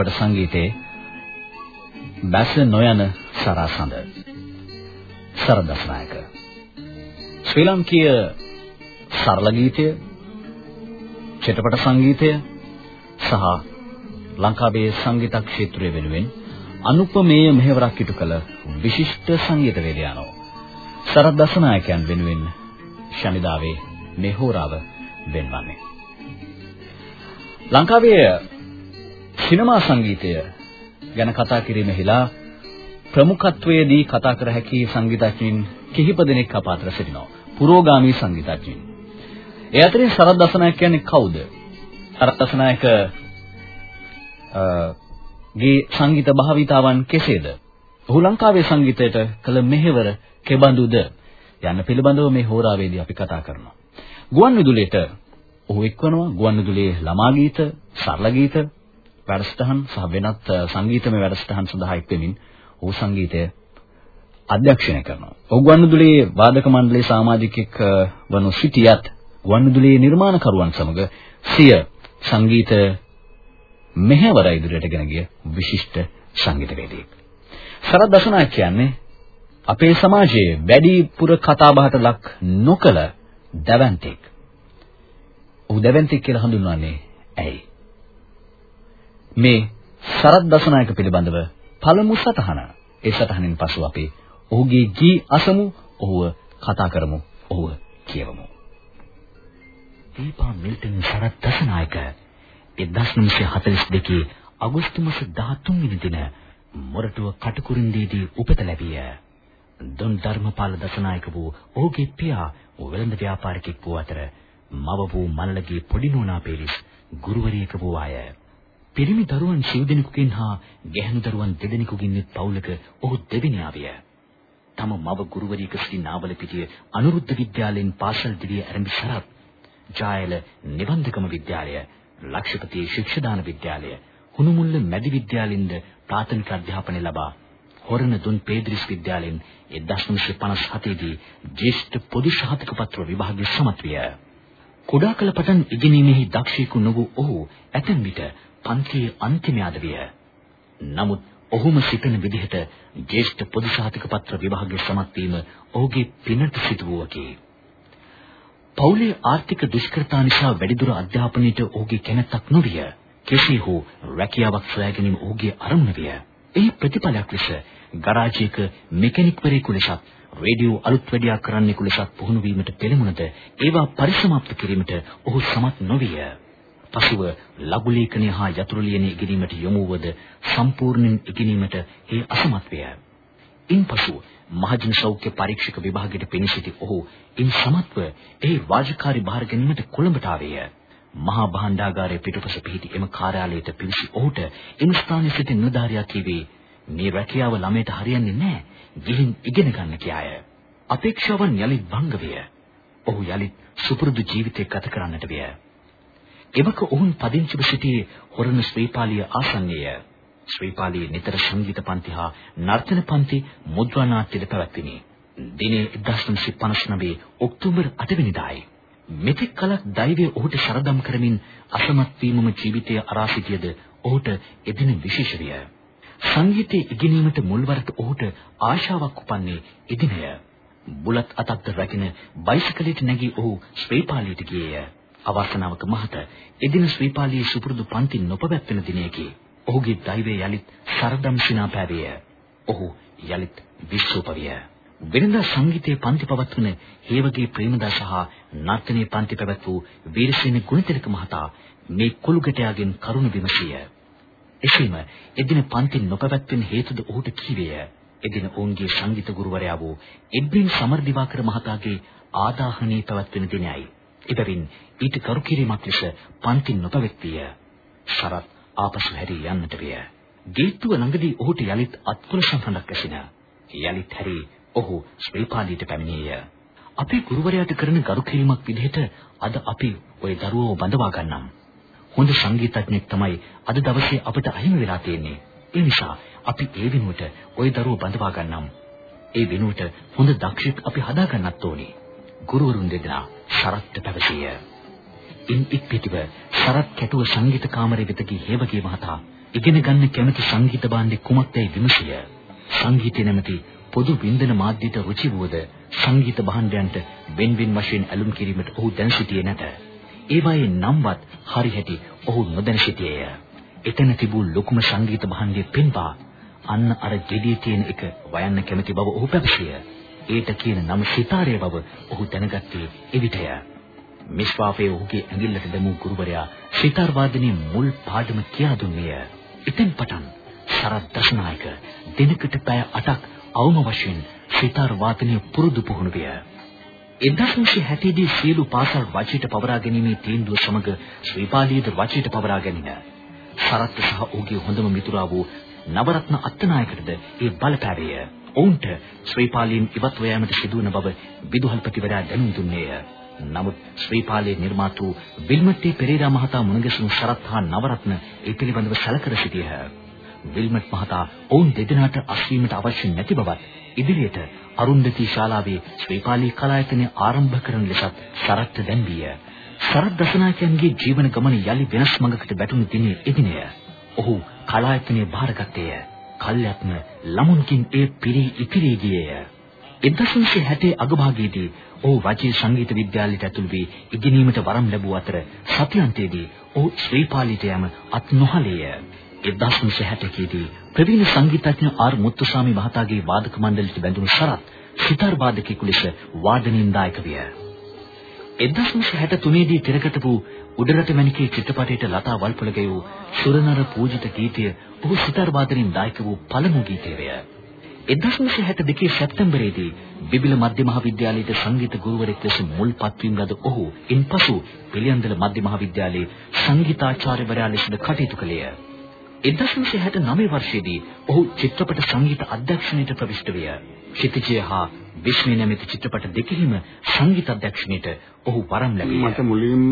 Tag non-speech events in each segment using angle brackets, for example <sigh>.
සංගීතයේ චිත්‍රපට සංගීතයේ බැස නොයන සරසඳ සරදස්නායක ශ්‍රී ලංකීය සරල ගීතය චිත්‍රපට සංගීතය සහ ලංකාවේ සංගීත ක්ෂේත්‍රය වෙනුවෙන් අනුපමේය මෙහෙවරක් ඉටු කළ විශිෂ්ට සංගීතවේදියාණෝ සරත් දසනායකයන් වෙනුවෙන් ශනිදාවේ මේ හෝරාව වෙන්වන්නේ. ලංකාවේ සිනමා සංගීතය ගැන කතා කිරීමෙහිලා ප්‍රමුඛත්වයේදී කතා කර හැකි සංගීතඥයින් කිහිප දෙනෙක් අප අතර සිටිනවා. පුරෝගාමී සංගීතඥයින්. ඒ අතරින් සරත් දසනායක කියන්නේ කවුද? සරත් දසනායක ගේ සංගීත භාවිතාවන් කෙසේද? ඔහු ලංකාවේ සංගීතයට කළ මෙහෙවර කෙබඳුද? යන්න පිළිබඳව මේ හෝරාවේදී අපි කතා කරනවා. ගුවන් විදුලියට ඔහු එක්වනවා ගුවන් විදුලියේ ළමා ගීත, සරල ගීත, වැඩසටහන් සහ වෙනත් සංගීතමය වැඩසටහන් සඳහා එක්වෙමින් ඔහු සංගීතය අධ්‍යක්ෂණය කරනවා. ඔහු ගුවන් විදුලියේ වාදක මණ්ඩලයේ සමාජිකෙක් වනු සිටියත් ගුවන් විදුලියේ නිර්මාණකරුවන් සමග සිය සංගීත මෙහෙවර ඉදිරියට ගෙන ගිය විශිෂ්ට සංගීතවේදියෙක්. සරත් දසනායක කියන්නේ අපේ සමාජයේ වැඩිපුර කතාබහට ලක් නොකළ දැවැන්තෙක්. ඔහු දැවැන්තෙක් කියලා හඳුන්වන්නේ ඇයි? මේ සරත් දසනායක පිළිබඳව පළමු සටහන. ඒ සටහනින් පසු අපි ඔහුගේ ගී අසමු, ඔහුව කතා කරමු, ඔහුව කියවමු. දීපා මිල්ටන් සරත් දසනායක 1942 අගෝස්තු මාස 13 වෙනි දින මොරටුව කටුකුරුන්දීදී උපත ලැබිය. දොන් ධර්මපාල දසනායක වූ ඔහුගේ පියා වෙළඳ ව්‍යාපාරිකෙක් වූ අතර මව වූ මල්ලගේ පොඩි නෝනා පෙරිස් ගුරුවරියක වූ අය. පිරිමි දරුවන් සිව් දෙනෙකුගෙන් හා ගැහැණු දරුවන් දෙදෙනෙකුගෙන් යුත් පවුලක ඔහු දෙවෙනි ආවිය. තම මව ගුරුවරියක සිටි නාවලපිටිය අනුරුද්ධ විද්‍යාලයෙන් පාසල් දිවිය ආරම්භ සරත් ජායල නිබන්ධකම විද්‍යාලය ලක්ෂපති ශික්ෂාදාන විද්‍යාලය හුනුමුල්ල මැදි විද්‍යාලයෙන්ද ප්‍රාථමික අධ්‍යාපනය ලබා හොරණ දුන් පේද්‍රිස් විද්‍යාලයෙන් 1957 දී ජ්‍යෙෂ්ඨ පොදු සහතික පත්‍ර විභාගයේ සමත් විය. කුඩා කල පටන් ඉගෙනීමෙහි දක්ෂයෙකු නොවූ ඔහු ඇතැම් විට පන්තියේ අන්තිමයාද විය. නමුත් ඔහුම සිටින විදිහට ජ්‍යෙෂ්ඨ පොදු සහතික පත්‍ර විභාගයේ සමත් වීම ඔහුගේ පිනට සිදුවුවකි. පෞලේ ආර්ථික දුෂ්කරතා නිසා වැඩිදුර අධ්‍යාපනයට ඔහුගේ කැමැත්තක් නොවිය. කෙසේ හෝ රැකියාවක් සොයා ගැනීම ඔහුගේ අරමුණ විය. එහි ප්‍රතිඵලයක් ලෙස ගරාජයක මෙකැනික්වරයෙකු ලෙසත් රේඩියෝ අලුත් වැඩියා කරන්නෙකු ලෙසත් පුහුණු වීමට පෙළඹුණද ඒවා පරිසමාප්ත කිරීමට ඔහු සමත් නොවිය. පසුව ලඝු ලේඛනය හා යතුරු ලියන ඉගෙනීමට යොමු වූද සම්පූර්ණයෙන් ඉගෙනීමට ඒ අසමත් විය. ඉන්පසු මහජන සෞඛ්‍ය පරීක්ෂක විභාගයට පෙනී සිටි ඔහු ඉන් සමත්ව ඒ වාජකාරී බාර ගැනීමට කොළඹට ආවේය. මහා භාණ්ඩාගාරයේ පිටුපස පිහිටි එම කාර්යාලයට පිවිසි ඔහුට එම ස්ථානයේ සිටි නිලධාරියා කිව්වේ මේ රැකියාව ළමයට හරියන්නේ නැහැ. ගිහින් ඉගෙන ගන්න කියාය. අපේක්ෂාවන් යලිත් භංග විය. ඔහු යලිත් සුපුරුදු ජීවිතයක් ගත කරන්නට විය. එවක ඔවුන් පදිංචිව සිටියේ හොරණ ශ්‍රීපාලිය ආසන්නයේය. ශ්‍රීපාලියේ නිතර සංගීත පන්ති හා නර්තන පන්ති මුද්‍රා නාට්‍යද පැවැත්විනි. දිනේ 1959 ඔක්තෝබර් 8 වෙනිදායි. මෙතෙක් කලක් දෛවය ඔහුට සරදම් කරමින් අසමත් වීමම ජීවිතය අරා සිටියද ඔහුට එදින විශේෂ විය. සංගීතයේ ඉගෙනීමට මුල්වරට ඔහුට ආශාවක් උපන්නේ එදිනය. බුලත් අතක්ද රැගෙන බයිසිකලයට නැගී ඔහු ශ්‍රීපාලියට ගියේය. අවසනාවක මහත එදින ශ්‍රීපාලියේ සුපුරුදු පන්ති නොපවැත්වෙන දිනයකි. ඔහුගේ දෛවය යලිත් සරදම් සිනා පැවිය. ඔහු යලිත් විශ්වපවිය. වෙනදා සංගීතයේ පන්ති පවත්වන හේවගේ ප්‍රේමදාස සහ නර්තනයේ පන්ති පැවැත් වූ වීරසේන ගුණතිලක මහතා මේ කුළුගැටයාගෙන් කරුණ විමසිය. එසේම එදින පන්ති නොපැවැත්වෙන හේතුද ඔහුට කීවේය. එදින ඔවුන්ගේ සංගීත ගුරුවරයා වූ එඩ්වින් සමර්දිවාකර මහතාගේ ආදාහනයේ පැවැත්වෙන දිනයයි. එබැවින් ඊට කරු කිරීමක් ලෙස පන්ති නොපැවැත්විය. සරත් ආපසු හැරී යන්නට විය. ගේට්ටුව ළඟදී ඔහුට යලිත් අත්කොල සම්හඬක් ඇසින. යලිත් හැරී ඔහු ශ්‍රීපාලියට පැමිණියේය. අපේ ගුරුවරයාට කරන ගරු කිරීමක් විදිහට අද අපි ওই දරුවව බඳවා ගන්නම්. හොඳ සංගීතඥයෙක් තමයි අද දවසේ අපිට අහිමි වෙලා තියෙන්නේ. ඒ නිසා අපි ඒ වෙනුවට ওই දරුවව බඳවා ගන්නම්. ඒ වෙනුවට හොඳ දක්ෂයෙක් අපි හදා ගන්නත් ඕනේ. ගුරුවරුන් දෙදෙනා ශරත්ට පැවසිය. ඉන් එක් පිටිව සරත් කැටුව සංගීත කාමරය වෙත ගිය හේවගේ මහතා ඉගෙන ගන්න කැමති සංගීත භාණ්ඩේ කුමක්දයි විමසිය. සංගීතය නැමැති පොදු වින්දන මාධ්‍යට රුචි වූද සංගීත භාණ්ඩයන්ට වෙන වෙන වශයෙන් ඇලුම් කිරීමට ඔහු දැන සිටියේ නැත. ඒවායේ නම්වත් හරි හැටි ඔහු නොදැන සිටියේය. එතන තිබූ ලොකුම සංගීත භාණ්ඩයේ පෙන්වා අන්න අර ගෙඩිය තියෙන එක වයන්න කැමති බව ඔහු පැවසිය. ඒට කියන නම සිතාරය බව ඔහු දැනගත්තේ එවිටය. මිස්වාෆේ ඔහුගේ ඇඟිල්ලට දැමූ ගුරුවරයා සිතාර් වාදනයේ මුල් පාඩම කියා දුන්නේය. ඉතින් පටන් සරත් දශනායක දිනකට පැය 8ක් අවම වශයෙන් සිතාර් වාදනය පුරුදු පුහුණු විය. 1960 දී සියලු පාසල් වචයට පවරා ගැනීමේ තීන්දුව සමග ශ්‍රීපාලියද වචයට පවරා ගැනීම. සරත් සහ ඔහුගේ හොඳම මිතුරා වූ නවරත්න අත්තනායකටද ඒ බලපෑවේය. ඔවුන්ට ශ්‍රීපාලියෙන් ඉවත්ව යාමට සිදුවන බව විදුහල්පතිවරයා දැනුම් දුන්නේය. නමුත් ශ්‍රීපාලයේ නිර්මාතු විල්මට්ටි පෙරේරා මහතා මුණගැසුණු සරත් හා නවරත්න ඒ පිළිබඳව සැලකර සිටියහ. විල්මට් මහතා ඔවුන් දෙදෙනාට අස්වීමට අවශ්‍ය නැති බවත් ඉදිරියට අරුන්දති ශාලාවේ ශ්‍රීපාලී කලායතනය ආරම්භ කරන ලෙසත් සරත් දැන්විය. සරත් දසනායකයන්ගේ ජීවන ගමන යලි වෙනස් මඟකට වැටුණු දිනේ එදිනය. ඔහු කලායතනය බාරගත්තේය. කල්යත්ම ළමුන්කින් ඒ පිරී ඉතිරී ගියේය. 1960 අගභාගයේදී ඔහු රජයේ සංගීත විද්‍යාලයට ඇතුළු වී ඉගෙනීමට වරම් ලැබුව අතර සතියන්තයේදී ඔහු ශ්‍රීපාලිට යෑම අත් නොහලේය. 1960 දී ප්‍රවීණ සංගීතඥ ආර් මුත්තුසාමි මහතාගේ වාදක මණ්ඩලයට බැඳුණු සරත් සිතාර් වාදකයෙකු ලෙස වාදනයෙන් දායක විය. 1963 දී තිරගත වූ උඩරට මැණිකේ චිත්‍රපටයට ලතා වල්පොල ගැයූ සුරනර පූජිත ගීතය ඔහු සිතාර් වාදනයෙන් දායක වූ පළමු ගීතය වේ. 1962 සැප්තැම්බරයේදී බිබිල මධ්‍ය මහාවිද්‍යාලයේ සංගීත ගුරුවරයෙක් ලෙස මුල් පත්වීම ලද ඔහු ඉන්පසු පිළියන්දල මධ්‍ය මහාවිද්‍යාලයේ සංගීතාචාර්යවරයා ලෙසද කටයුතු කළේය. 1969 වර්ෂයේදී ඔහු චිත්‍රපට සංගීත අධ්‍යක්ෂණයට ප්‍රවිෂ්ඨ විය. ක්ෂිතිජය හා විශ්මය නැමැති චිත්‍රපට දෙකෙහිම සංගීත අධ්‍යක්ෂණයට ඔහු වරම් ලැබුවා. මට මුලින්ම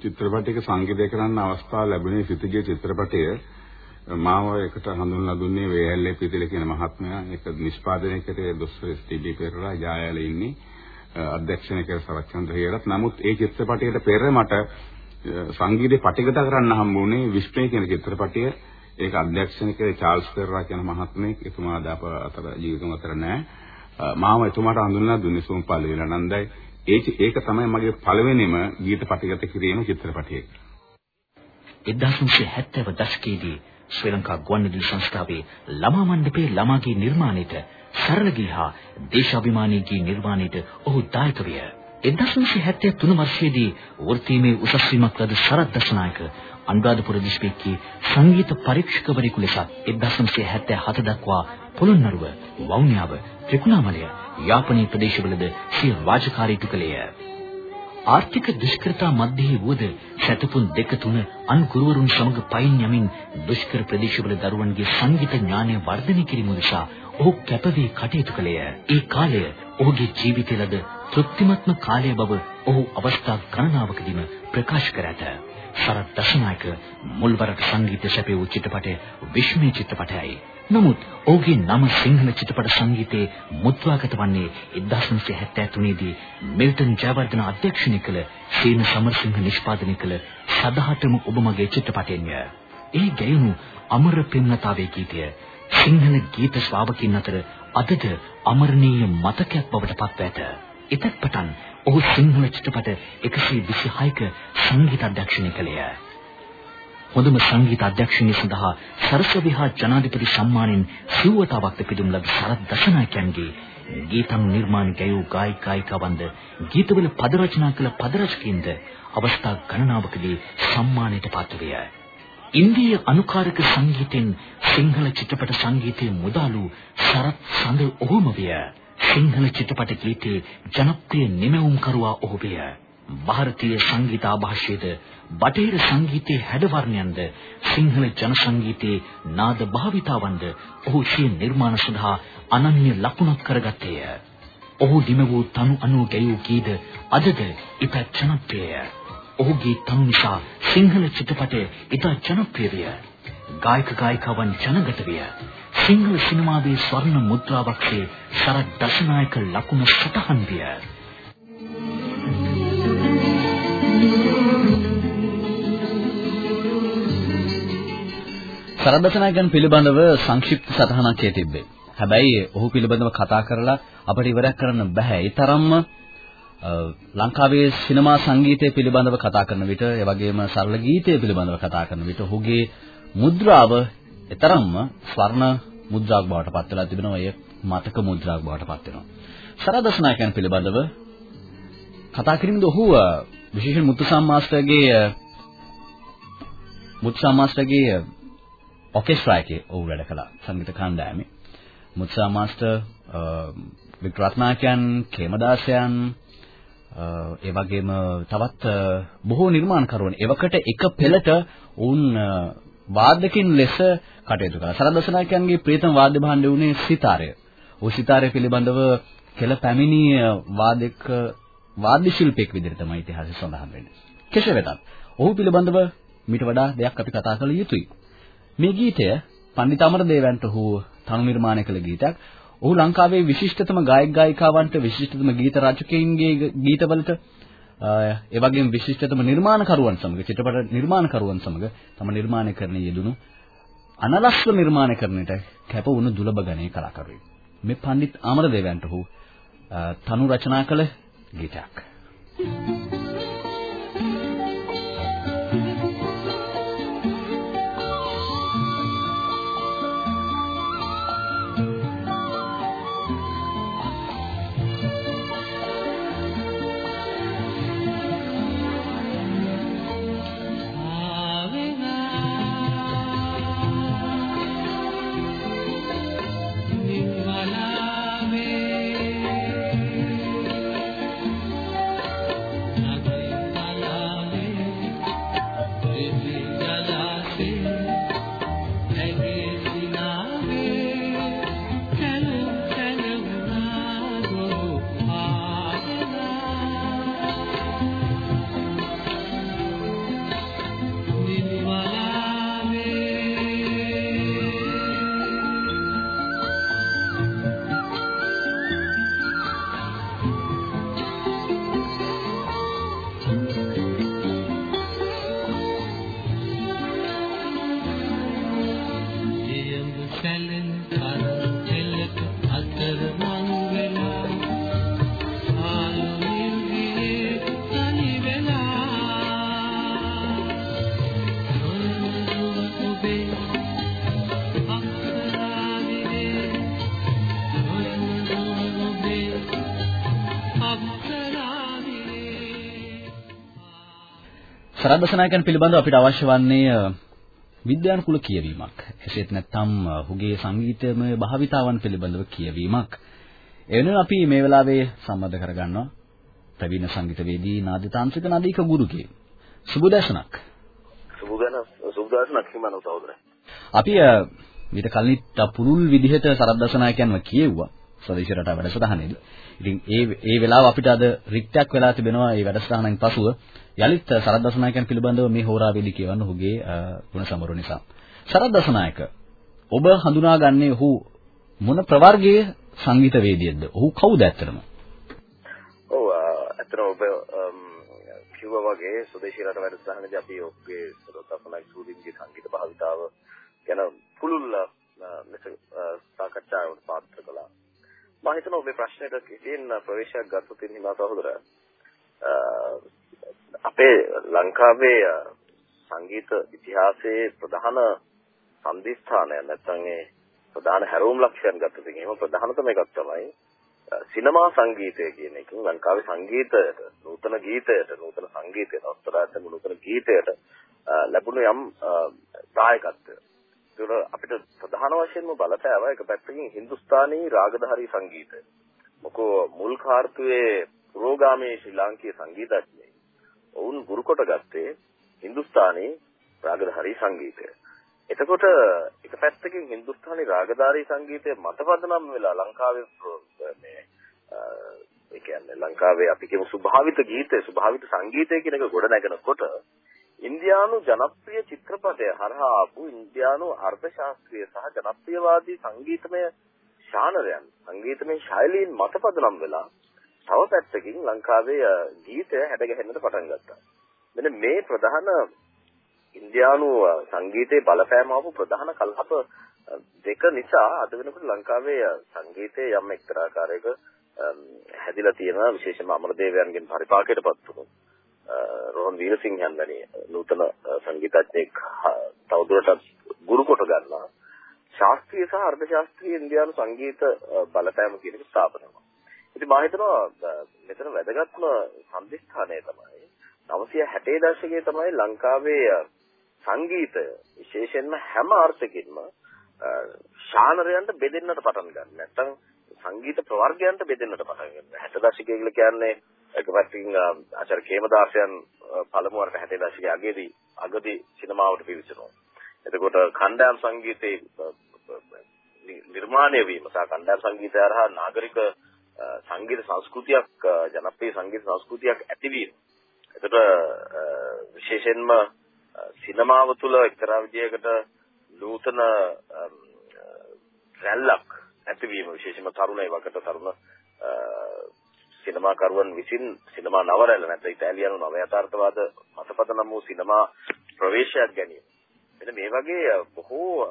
චිත්‍රපටයක සංගීතය කරන්න අවස්ථාව ලැබුණේ ක්ෂිතිජය චිත්‍රපටය මාව එකට හඳුන්වලා දුන්නේ වේඇල්ලේ පිටිල කියන මහත්මයා. ඒක නිෂ්පාදනය කරේ දොස්තර එස්.ටී.බී. පෙරේරා ජායාල ඉන්නේ. අධ්‍යක්ෂණය කර සරච්චන්ද්‍ර හේරත්. නමුත් ඒ චිත්‍රපටයට පෙර මට සංගීතේ පටිගත කරන්න හම්බුනේ විශ්මය කියන චිත්‍රපටය ඒක අධ්‍යක්ෂණක චාල්ස් පෙරේරා කියන මහත්මයෙක්. එතුමා දාප අතර ජීවිතම අතර නැහැ මාව එතුමාට හඳුන්වලා දුන්නේ සෝම්පාල විලනන්දයි ඒක ඒක තමයි මගේ පළවෙනිම ගීත පටිගත කිරීම චිත්‍රපටයේ. 1970 දශකයේදී ශ්‍රී ලංකා ගුවන්විදුලි සංස්ථාවේ ළමා මණ්ඩපයේ ළමාගේ නිර්මාණයට සරල ගී හා දේශාභිමානී ගී නිර්මාණයට ඔහු දායක විය 1973 වර්ෂයේදී වෘත්තීමේ උසස් වීමක් ලද සරත් දසනායක අනුරාධපුර දිස්ත්‍රික්කයේ සංගීත පරීක්ෂකවරයෙකු ලෙස 1977 දක්වා පොළොන්නරුව, වවුනියාව, ත්‍රිකුණාමලය, යාපනීය ප්‍රදේශවලද සිය වාචකාරීතු කළේය. ආර්ථික දුෂ්කරතා මැදෙහි වුවද සැතපුම් දෙක තුන අන් ගුරුවරුන් සමග පයින් යමින් දුෂ්කර ප්‍රදේශවල දරුවන්ගේ සංගීත ඥානය වර්ධනය කිරීම නිසා ඔහු කැපවී කටයුතු කළේය. ඒ කාලය ඔහුගේ ජීවිතයේද තෘප්තිමත්ම කාලය බව ඔහු අවස්ථා ගණනාවකදීම ප්‍රකාශ කර ඇත. සරත් දශනායක මුල්වරට සංගීත සැපේ වූ චිත්‍රපටය විශ්මය චිත්‍රපටයයි. නමුත් ඔහුගේ නම සිංහල චිත්‍රපට සංගීතයේ මුද්‍රාගත වන්නේ 1973 දී මිල්ටන් ජයවර්ධන අධ්‍යක්ෂණය කළ සීන සමරසිංහ නිෂ්පාදනය කළ සදහටම ඔබ මගේ චිත්‍රපටයෙන්ය. ඒ ගැයුණු අමර පෙම්නතාවේ ගීතය සිංහල ගීත ශ්‍රාවකින් අතර අදද අමරණීය මතකයක් බවට පත්ව ඇත. එතත් පටන් ඔහු සිංහල චිත්‍රපට 126ක සංගීත අධ්‍යක්ෂණය කළේය. හොඳම සංගීත අධ්‍යක්ෂණය සඳහා සරස්වති හා ජනාධිපති සම්මානෙන් සිව්වතාවක් පිදුම් ලද සරත් දශනායකයන්ගේ ගීතම් නිර්මාණ ගැයූ ගායක ගායිකවන්ද ගීතවල පද රචනා කළ පද රචකින්ද අවස්ථා ගණනාවකදී සම්මානයට පාත්‍ර වේ. ඉන්දීය අනුකාරක සංගීතෙන් සිංහල චිත්‍රපට සංගීතයේ මුදාලු සරත් සඳ ඔහුම විය. සිංහල චිත්‍රපට ගීතේ ජනප්‍රිය නිමැවුම්කරුවා ඔහු විය. ಭಾರತೀಯ සංගීතාභාෂයේද බටහිර සංගීතයේ හැඩවර්ණයන්ද සිංහල ජන සංගීතයේ නාද භාවිතාවන්ද ඔහු සිය නිර්මාණ සඳහා අනන්‍ය ලකුණක් කරගත්තේය. ඔහු දිම වූ තනු අනු ගැයූ ගීත අදද ඉතා ජනප්‍රියය. ඔහුගේ තනු නිසා සිංහල චිත්‍රපටය ඉතා ජනප්‍රිය විය. ගායක ගායිකාවන් ජනගත විය. සිංහල සිනමාවේ ස්වර්ණ මුද්‍රාවක්සේ සරත් දසනායක ලකුණ සටහන් විය. සරත් දසනායකන් පිළිබඳව සංක්ෂිප්ත සටහනක් තිබේ. හැබැයි ඔහු පිළිබඳව කතා කරලා අපිට ඉවරයක් කරන්න බෑ. ඒ තරම්ම ලංකාවේ සිනමා සංගීතය පිළිබඳව කතා කරන විට, ඒ වගේම සරල ගීතය පිළිබඳව කතා කරන විට ඔහුගේ මුද්‍රාව එතරම්ම ස්වර්ණ මුද්‍රාවක් බවට පත් වෙලා තිබෙනවා. ඒ මතක මුද්‍රාවක් බවට පත් වෙනවා. සරදසනායකයන් පිළිබඳව කතා කිරීමේදී ඔහු විශේෂයෙන් මුත්තුසම් මාස්ටර්ගේ මුත්තුසම් මාස්ටර්ගේ ඔකෙස්ට්‍රා එකේ ඔහු වැඩ කළා සංගීත කණ්ඩායමේ. මුත්තුසම් මාස්ටර් වික්‍රත්නායකයන්, කේමදාසයන් ඒ වගේම තවත් බොහෝ නිර්මාණකරුවන් එවකට එක පෙළට උන් වාද්‍යකින් ලෙස කටයුතු කළා. සරදසනායකයන්ගේ ප්‍රීතම වාද්‍ය භාණ්ඩය වුණේ සිතාරය. ਉਹ සිතාරය පිළිබඳව කෙල පැමිණි වාදක වාද්‍ය ශිල්පියෙක් විදිහට තමයි ඉතිහාසය සඳහන් වෙන්නේ. කෙසේ වෙතත් ඔහු පිළිබඳව මිට වඩා දෙයක් අපි කතා කළ යුතුයි. මේ ගීතය පණ්ඩිත අමරදේවයන්ට ඔහු තනු නිර්මාණය කළ ගීතයක්. ඔහු ලංකාවේ විශිෂ්ටතම ගායක ගායිකාවන්ට විශිෂ්ටතම ගීත රචකයින්ගේ ගීතවලට ඒ වගේම විශිෂ්ටතම නිර්මාණකරුවන් සමග චිත්‍රපට නිර්මාණකරුවන් සමග තම නිර්මාණය කරන යෙදුණු අනලස්ව නිර්මාණය කරන්නට කැප වුණු දුලබ ගණයේ කලාකරුවෙක්. මේ පණ්ඩිත් අමරදේවයන්ට ඔහු තනු රචනා කළ ගීතයක්. Thank you. සරද්දසනායකයන් පිළිබඳව අපිට අවශ්‍ය වන්නේ විද්‍යානුකූල කියවීමක්. එසේත් නැත්නම් ඔහුගේ සංගීතමය භාවිතාවන් පිළිබඳව කියවීමක්. එවෙනුවෙන් අපි මේ වෙලාවේ සම්බන්ධ කරගන්නවා ප්‍රවීණ සංගීතවේදී නාදතාන්ත්‍රික නදීක ගුරුගේ. සුබදර්ශනක්. සුබදර්ශනක් සුබදර්ශනක් හිමන සහෝදරය. අපි ඊට කලින් පුරුල් විදිහට සරද්දසනායකයන්ව කියෙව්වා. ස්වදේශ රට වැඩසටහනේදී. ඉතින් ඒ ඒ වෙලාව අපිට අද රික්තයක් වෙලා තිබෙනවා මේ වැඩසටහනෙන් පසුව යලිත් සරත් දසනායකයන් පිළිබඳව මේ හෝරාවේදී කියවන්න ඔහුගේ ගුණ සමරු නිසා. සරත් දසනායක ඔබ හඳුනාගන්නේ ඔහු මොන ප්‍රවර්ගයේ සංගීතවේදියෙක්ද? ඔහු කවුද ඇත්තටම? ඔව් ඇත්තටම ඔබ කිව්වා වගේ සුදේශී රට වැඩසටහනේදී අපි ඔබගේ සරත් දසනායක සූදින්ගේ සංගීත භාවිතාව ගැන පුළුල් ලෙස සාකච්ඡාවට පාත්‍ර කළා. මම හිතනවා ඔබේ ප්‍රශ්නෙට කිසිම ප්‍රවේශයක් ගත්තොත් හිමා සහෝදර අපේ ලංකාවේ සංගීත ඉතිහාසයේ ප්‍රධාන සම්දිස්ථානය නැත්නම් ඒ ප්‍රධාන හැරවුම් ලක්ෂණ ගත්තොත් එහෙම ප්‍රධානතම එකක් තමයි සිනමා සංගීතය කියන එක ලංකාවේ සංගීතයට නූතන ගීතයට නූතන සංගීතයට අස්තරායතන නූතන ගීතයට ලැබුණු යම් දායකත්වය. ඒක අපිට ප්‍රධාන වශයෙන්ම බලපෑවා එක පැත්තකින් හින්දුස්ථානී රාගධාරී සංගීතය. මොකෝ මුල් කාර්තුවේ පුරෝගාමී ශ්‍රී ලාංකීය සංගීතඥයෙක්. ඔවුන් ගුරු කොට ගත්තේ හින්දුස්ථානී රාගධාරී සංගීතය. එතකොට එක පැත්තකින් හින්දුස්ථානී රාගධාරී සංගීතය මතපදනම් වෙලා ලංකාවේ මේ ඒ කියන්නේ ලංකාවේ අපි කියමු ස්වභාවිත ගීතය ස්වභාවිත සංගීතය කියන එක ගොඩ නැගෙනකොට ඉන්දියානු ජනප්‍රිය චිත්‍රපටය හරහා ආපු ඉන්දියානු අර්ථශාස්ත්‍රීය සහ ජනප්‍රියවාදී සංගීතමය ශානරයන් සංගීතමය ශෛලීන් මත පදනම් වෙලා තව පැත්තකින් ලංකාවේ ගීතය හැඩගැහෙන්නට පටන් ගත්තා. මෙන්න මේ ප්‍රධාන ඉන්දියානු සංගීතයේ බලපෑම ආපු ප්‍රධාන කලාප දෙක නිසා අද වෙනකොට ලංකාවේ සංගීතයේ යම් එක්තරා ආකාරයක හැදිලා තියෙනවා විශේෂයෙන්ම අමරදේවයන්ගෙන් පරිපාකයටපත් වුණු රෝහන් වීරසිංහයන් වැනි නූතන සංගීතඥයෙක් තවදුරටත් ගුරු කොට ගන්නවා ශාස්ත්‍රීය සහ අර්ධ ශාස්ත්‍රීය ඉන්දියානු සංගීත බලපෑම කියන එක ස්ථාපන වෙනවා. ඉතින් මම හිතනවා මෙතන වැදගත්ම සම්දිස්ථානය තමයි 960 දශකයේ තමයි ලංකාවේ සංගීතය විශේෂයෙන්ම හැම අර්ථකින්ම ශානරයන්ට බෙදෙන්නට පටන් ගන්න. නැත්තම් සංගීත ප්‍රවර්ගයන්ට බෙදෙන්නට පටන් ගන්නවා. 60 දශකයේ කියලා කියන්නේ එක පැත්තකින් ආචාර්ය කේමදාසයන් පළමු වරට 60 දශකයේ අගේදී අගදී සිනමාවට පිවිසෙනවා. එතකොට කණ්ඩායම් සංගීතයේ නිර්මාණය වීම සහ කණ්ඩායම් සංගීතය හරහා නාගරික සංගීත සංස්කෘතියක් ජනප්‍රිය සංගීත සංස්කෘතියක් ඇතිවීම. එතකොට විශේෂයෙන්ම සිනමාව තුළ එක්තරා විදියකට නූතන රැල්ලක් ඇතිවීම විශේෂයෙන්ම තරුණ ඒ වකට තරුණ සිනමාකරුවන් විසින් සිනමා නවරැල්ල නැත්නම් ඉතාලියානු නව යථාර්ථවාද මතපත නම් වූ සිනමා ප්‍රවේශයක් ගැනීම. මෙන්න මේ වගේ බොහෝ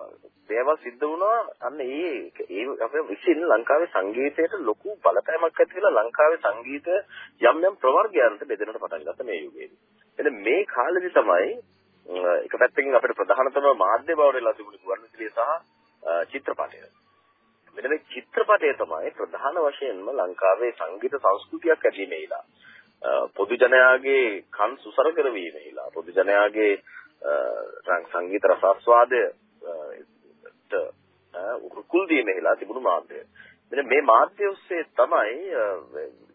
දේවල් සිද්ධ වුණා අන්න ඒ ඒ අපේ විසින් ලංකාවේ සංගීතයට ලොකු බලපෑමක් ඇති වෙලා ලංකාවේ සංගීතය යම් යම් ප්‍රවර්ගයන්ට බෙදෙන්නට පටන් ගත්ත මේ යුගයේදී. එතන මේ කාලෙදි තමයි එක පැත්තකින් අපිට ප්‍රධානතම මාධ්‍ය බවට වෙලා තිබුණේ ගුවන්විදුලිය සහ චිත්‍රපටය. මෙන්න මේ චිත්‍රපටය තමයි ප්‍රධාන වශයෙන්ම ලංකාවේ සංගීත සංස්කෘතියක් ඇතිවීමේලා පොදු ජනයාගේ කන් සුසර කරවීමේලා පොදු ජනයාගේ සංගීත රසාස්වාදය උකුල් දීමේලා තිබුණු මාධ්‍ය. මෙන්න මේ මාධ්‍ය ඔස්සේ තමයි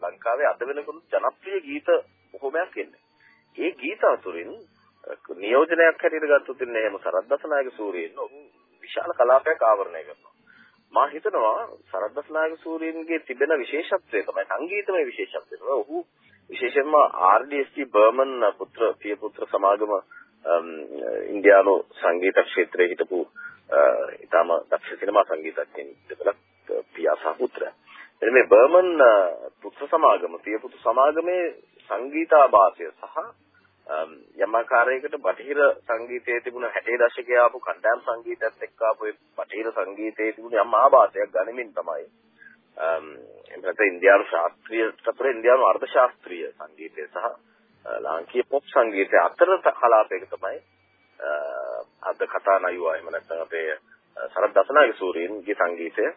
ලංකාවේ අද වෙනකොට ජනප්‍රිය ගීත බොහොමයක් එන්නේ. ඒ ගීත අතුරින් නියෝජනයක් හැටියට ගත්තොත් ඉන්නේ එහෙම සරද්දසනායක සූරීන් ඔහු විශාල කලාපයක් ආවරණය කරනවා. මා හිතනවා සරද්දසනායක සූරීන්ගේ තිබෙන විශේෂත්වය තමයි සංගීතමය විශේෂත්වය. ඔහු විශේෂයෙන්ම RDSG බර්මන් පුත්‍ර පිය පුත්‍ර සමාගම ඉන්දියානු සංගීත ක්ෂේත්‍රයේ හිටපු ඊටම දක්ෂ සිනමා සංගීතඥයින් දෙපළක් පියා සහ පුත්‍රයා. එනම් මේ බර්මන් පුත්‍ර සමාගම පිය පුත්‍ර සමාගමේ සංගීතාභාසය සහ Um, යම් ආකාරයකට බටහිර සංගීතයේ තිබුණ 60 දශකයේ ආපු කණ්ඩායම් සංගීතයත් එක්ක ආපු ඒ බටහිර සංගීතයේ තිබුණ යම් ආభాසයක් ගනිමින් තමයි um, එතකොට ඉන්දියානු ශාස්ත්‍රීය සතර ඉන්දියානු අර්ධ ශාස්ත්‍රීය සංගීතය සහ uh, ලාංකීය පොප් සංගීතය අතර කලාපයක තමයි uh, අද කතා නයුවා එහෙම නැත්නම් අපේ uh, සරත් දසනාගේ සූරීන්ගේ සංගීතය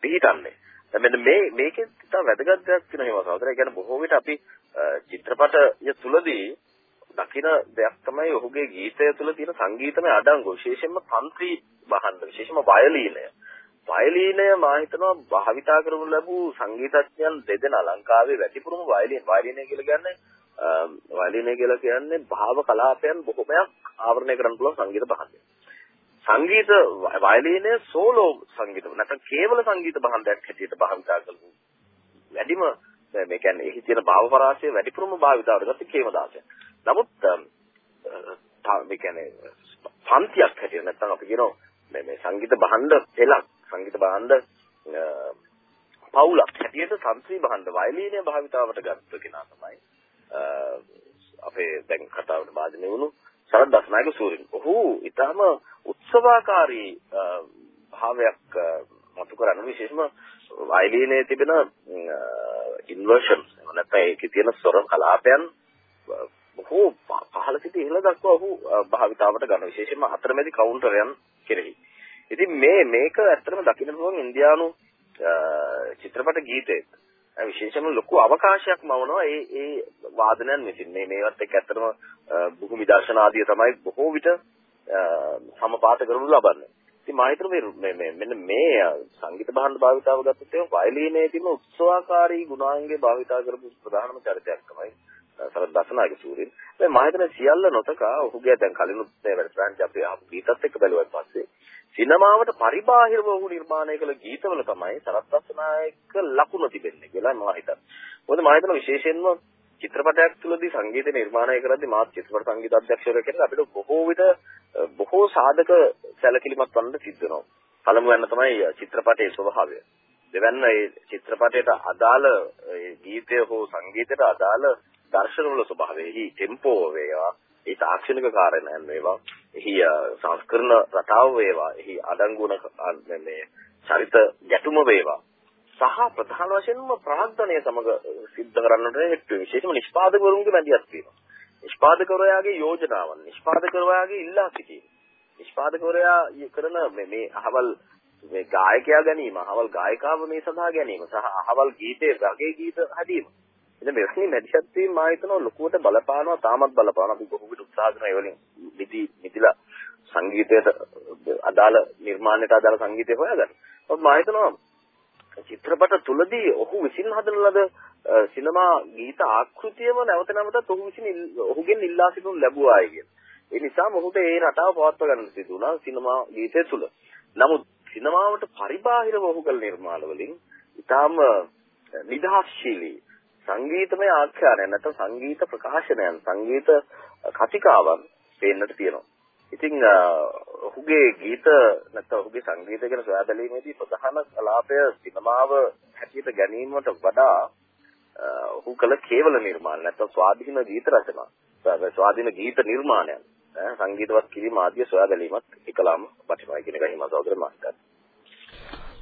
පිහිටන්නේ. මෙන්න මේ මේකේ තව වැදගත් දෙයක් තියෙනවා සහෝදරය. ඒ කියන්නේ බොහෝ විට අපි චිත්‍රපටය තුලදී දකින දෙයක් තමයි ඔහුගේ ගීතය තුල තියෙන සංගීතමය අඩංගු. විශේෂයෙන්ම තන්ත්‍රී බහන්න විශේෂයෙන්ම වයලීනය. වයලීනය මා හිතනවා භාවිතා කරනු ලැබූ සංගීතඥයන් දෙදෙනා ලංකාවේ වැඩිපුරම වයලීන. වයලීනය කියලා කියන්නේ වයලීනය කියලා කියන්නේ භාව කලාපයන් බොහොමයක් ආවරණය කරන්න පුළුවන් සංගීත භාණ්ඩය. සංගීත වයලීනය සෝලෝ සංගීත නැත්නම් කේවල සංගීත භාණ්ඩයක් හැටියට භාවිතා කරපු වැඩිම මේ කියන්නේ එහි තියෙන භාව පරාසය වැඩිපුරම භාවිතාවට ගත්තේ කේමදාසය. නමුත් මේ කියන්නේ පන්තියක් හැටියට නැත්නම් අපි කියනවා මේ මේ සංගීත භාණ්ඩ පෙළක් සංගීත භාණ්ඩ පවුලක් හැටියට සංස්ත්‍රී භාණ්ඩ වයලීනය භාවිතාවට ගත්ත කෙනා තමයි අපේ දැන් කතාවට වාදනය වුණු සරත් දස්නායක සූරින්. ඔහු ඊටම උත්සවාකාරී භාවයක් මතු කරන විශේෂම වයලීනයේ තිබෙන ඉන්වර්ෂන්ස් නැත්නම් ඒකේ තියෙන ස්වර කලාපයන් බොහෝ පහළ සිට ඉහළ දක්වා ඔහු භාවිතාවට ගන්න විශේෂයෙන්ම අතරමැදි කවුන්ටරයන් කෙරෙහි. ඉතින් මේ මේක ඇත්තටම දකින්න පුළුවන් ඉන්දියානු චිත්‍රපට ගීතයේ විශේෂයෙන්ම ලොකු අවකාශයක් මවනවා ඒ ඒ වාදනයන් විසින් මේ මේවත් එක්ක ඇත්තටම භූමි දර්ශන ආදිය තමයි බොහෝ විට සමපාත කරනු ලබන්නේ. ඉතින් මා හිතනවා මේ මේ මෙන්න මේ සංගීත භාණ්ඩ භාවිතාව ගත්තොත් එහෙනම් වයලීනයේ තියෙන උත්සවාකාරී ගුණාංගේ භාවිතා කරපු ප්‍රධානම චරිතයක් තමයි සරත් දසනාගේ සූරින්. මේ මා හිතන සියල්ල නොතකා ඔහුගේ දැන් කලිනුත් මේ වැඩසටහන් අපි අහපු ගීතත් එක්ක බැලුවත් පස්සේ සිනමාවට පරිබාහිරව ඔහු නිර්මාණය කළ ගීතවල තමයි සරත් දසනායක ලකුණ තිබෙන්නේ කියලා මා හිතනවා. මොකද මා හිතන විශේෂයෙන්ම චිත්‍රපටයක් තුළදී සංගීත නිර්මාණය කරද්දී මාත් චිත්‍රපට සංගීත අධ්‍යක්ෂකයෙක් කියලා අපිට බොහෝ විට බොහෝ සාධක සැලකිලිමත් වන්න සිද්ධ වෙනවා. පළමුවෙන් තමයි චිත්‍රපටයේ ස්වභාවය. දෙවැන්න ඒ චිත්‍රපටයට අදාළ ගීතය හෝ සංගීතයට අදාළ දර්ශනවල ස්වභාවයයි ටෙම්පෝ වේවා ඒ තාක්ෂණික කාරණයන් වේවා එහි සංස්කරණ රටාව වේවා එහි අඩංගුණ මේ චරිත ගැටුම වේවා සහ ප්‍රධාන වශයෙන්ම ප්‍රාග්ධනය සමග සිද්ධ කරන්නට හේතු විශේෂම නිෂ්පාදකවරුන්ගේ මැදිහත් වීම. නිෂ්පාදකවරයාගේ යෝජනාවන් නිෂ්පාදකවරයාගේ ඉල්ලා සිටීම. නිෂ්පාදකවරයා කරන මේ මේ අහවල් මේ ගායකයා ගැනීම, අහවල් ගායිකාව මේ සඳහා ගැනීම සහ අහවල් ගීතයේ වගේ ගීත හැදීම. ඉතින් මෙවැනි මැදිහත් වීම මා හිතනවා ලොකුවට බලපානවා තාමත් බලපානවා අපි බොහෝ විට උත්සාහ කරන ඒ වලින් මිදි මිදිලා සංගීතයට අදාළ නිර්මාණයට අදාළ සංගීතය හොයාගන්න. ඔබ මා හිතනවා චිත්‍රපට තුලදී ඔහු විසින් හදන ලද සිනමා ගීත ආකෘතියම නැවත නැවතත් ඔහු විසින් ඔහුගෙන් ඉල්ලා සිටිනු ලැබුවායි කියන. ඒ නිසා මොහුට ඒ රටාව පවත්වා ගන්න සිදු වුණා සිනමා ගීතය තුල. නමුත් සිනමාවට පරිබාහිරව ඔහු කළ නිර්මාණ වලින් ඊටාම නිදහස්ශීලී සංගීතමය ආඛ්‍යානයන් නැත්නම් සංගීත ප්‍රකාශනයන් සංගීත කතිකාවන් පේන්නට තියෙනවා. ඉතින් ඔහුගේ ගීත නැත්නම් ඔහුගේ සංගීතය ගැන සොයා බැලීමේදී ප්‍රධාන කලාපය සිනමාව හැටියට ගැනීමට වඩා ඔහු කළ කේවල නිර්මාණ නැත්නම් ස්වාධීන ගීත රචනා ස්වාධීන ගීත නිර්මාණයන් සංගීතවත් කිරීම ආදිය සොයා බැලීමත් එකලම වටිනවා කියන එකයි මම සහෝදර මහත්තයා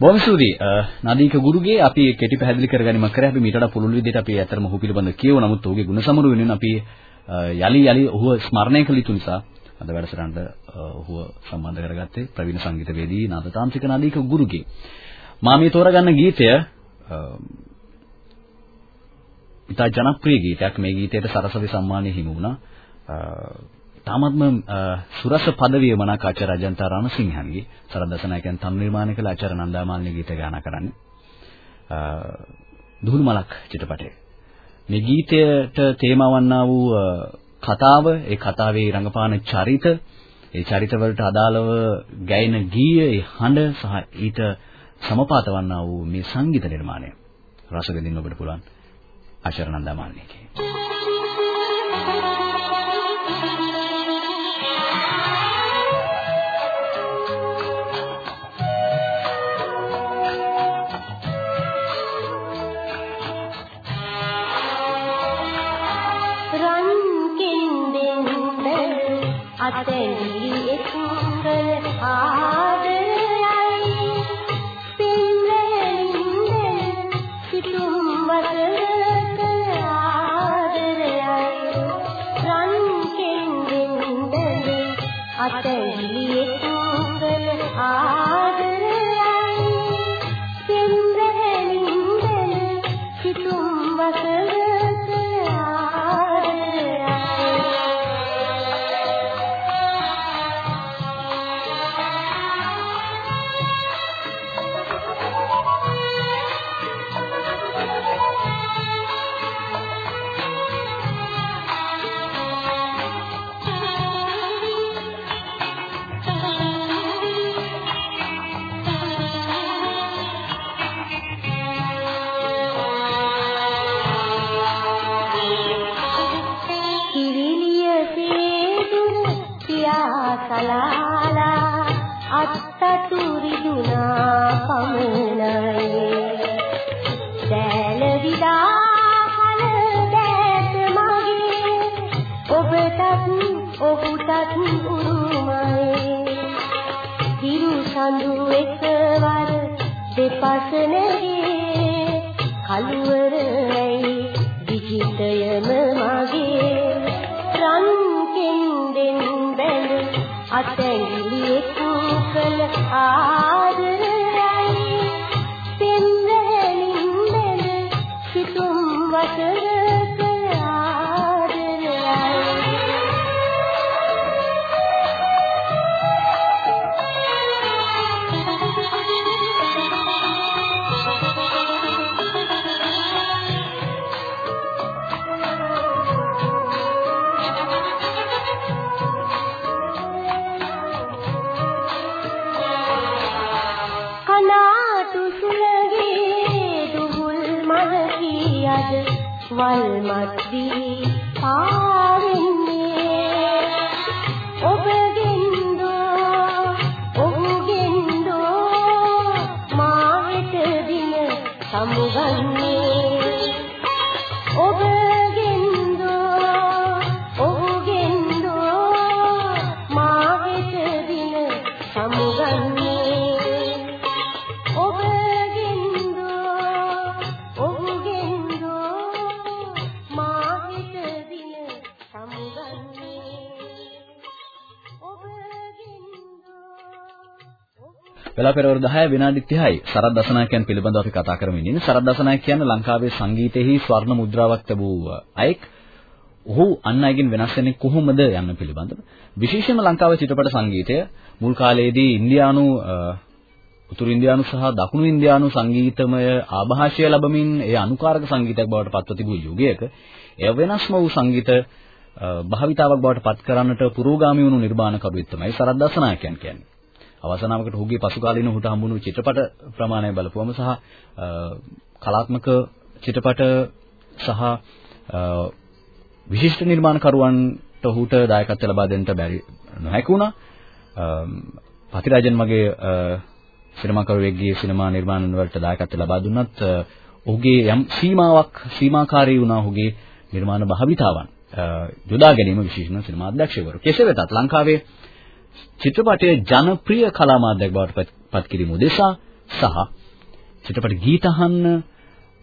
බොහොම ස්තුතියි. නදීක ගුරුගේ අපි කෙටි පැහැදිලි කරගැනීමක් කරේ. අපි මීට වඩා පුළුල් විදිහට අපි ඇත්තටම ඔහු පිළිබඳව කියව. නමුත් ඔහුගේ ගුණ සමරු වෙනුවෙන් අපි යලි යලි ඔහුව ස්මරණය කළ යුතු නිසා අද වැඩසටහනට ඔහුව සම්බන්ධ කරගත්තේ ප්‍රවීණ සංගීතවේදී නාදතාන්ත්‍රික නදීක ගුරුගේ. මා මේ තෝරගන්න ගීතය ඉතා ජනප්‍රිය ගීතයක්. මේ ගීතයට සරසවි සම්මානය හිමි වුණා. තාමත්ම සුරස පදවිය මනක ආචාර්ය අජන්තා රණසිංහන්ගේ සරදසනායකයන් තම නිර්මාණය කළ ආචාර්ය නන්දාමාලිනී ගීත ගායනා කරන්නේ. දුහුණු මලක් චිත්‍රපටයේ. මේ ගීතයට තේමා වන්නා වූ කතාව, ඒ කතාවේ රංගපාන චරිත, ඒ චරිතවලට අදාළව ගැයෙන ගීය, ඒ හඬ සහ ඊට සමපාත වන්නා වූ මේ සංගීත නිර්මාණය රස විඳින්න ඔබට පුළුවන් ආචාර්ය නන්දාමාලිනීගේ. අතැලි එක්කල ආදරයයි ශාසනයේ කලවරයි විචිතයම මාගේ. රන් කෙන්දෙන් බැඳ අතැඟිලි එක්කල ආ වෙලා පෙරවරු 10 විනාඩි 30යි සරත් දසනායකයන් පිළිබඳව අපි කතා කරමින් ඉන්නේ. සරත් දසනායක කියන්නේ ලංකාවේ සංගීතයේහි ස්වර්ණ මුද්‍රාවක් ලැබූ අයෙක්. ඔහු අන් අයගෙන් වෙනස් වෙන්නේ කොහොමද යන්න පිළිබඳව. විශේෂයෙන්ම ලංකාවේ චිත්‍රපට සංගීතය මුල් කාලයේදී ඉන්දියානු උතුරු ඉන්දියානු සහ දකුණු ඉන්දියානු සංගීතමය ආభాෂය ලැබමින් ඒ අනුකාරක සංගීතයක් බවට පත්ව තිබූ යුගයක එය වෙනස්ම වූ සංගීත භාවිතාවක් බවට පත් කරන්නට පුරෝගාමී වුණු නිර්මාණකරුවෙක් තමයි සරත් දසනායකයන් කියන්නේ. අවසානවකට ඔහුගේ පසු කාලීන ඔහුට හම්බුණු චිත්‍රපට ප්‍රමාණය බලපුවම සහ කලාත්මක චිත්‍රපට සහ විශිෂ්ට නිර්මාණකරුවන්ට ඔහුට දායකත්ව ලබා දෙන්නට බැරි නොහැකි වුණා. පතිරාජන් මගේ සිනමාකරුවෙක්ගේ සිනමා නිර්මාණ වලට දායකත්ව ලබා දුන්නත් ඔහුගේ යම් සීමාවක් සීමාකාරී වුණා ඔහුගේ නිර්මාණ භාවිතාවන් යොදා ගැනීම විශේෂණ සිනමා අධ්‍යක්ෂකවරු. කෙසේ වෙතත් ලංකාවේ චිත්‍රපටයේ ජනප්‍රිය කලා මාධ්‍යයක් බවට පත් කිරීම උදෙසා සහ චිත්‍රපට ගීත අහන්න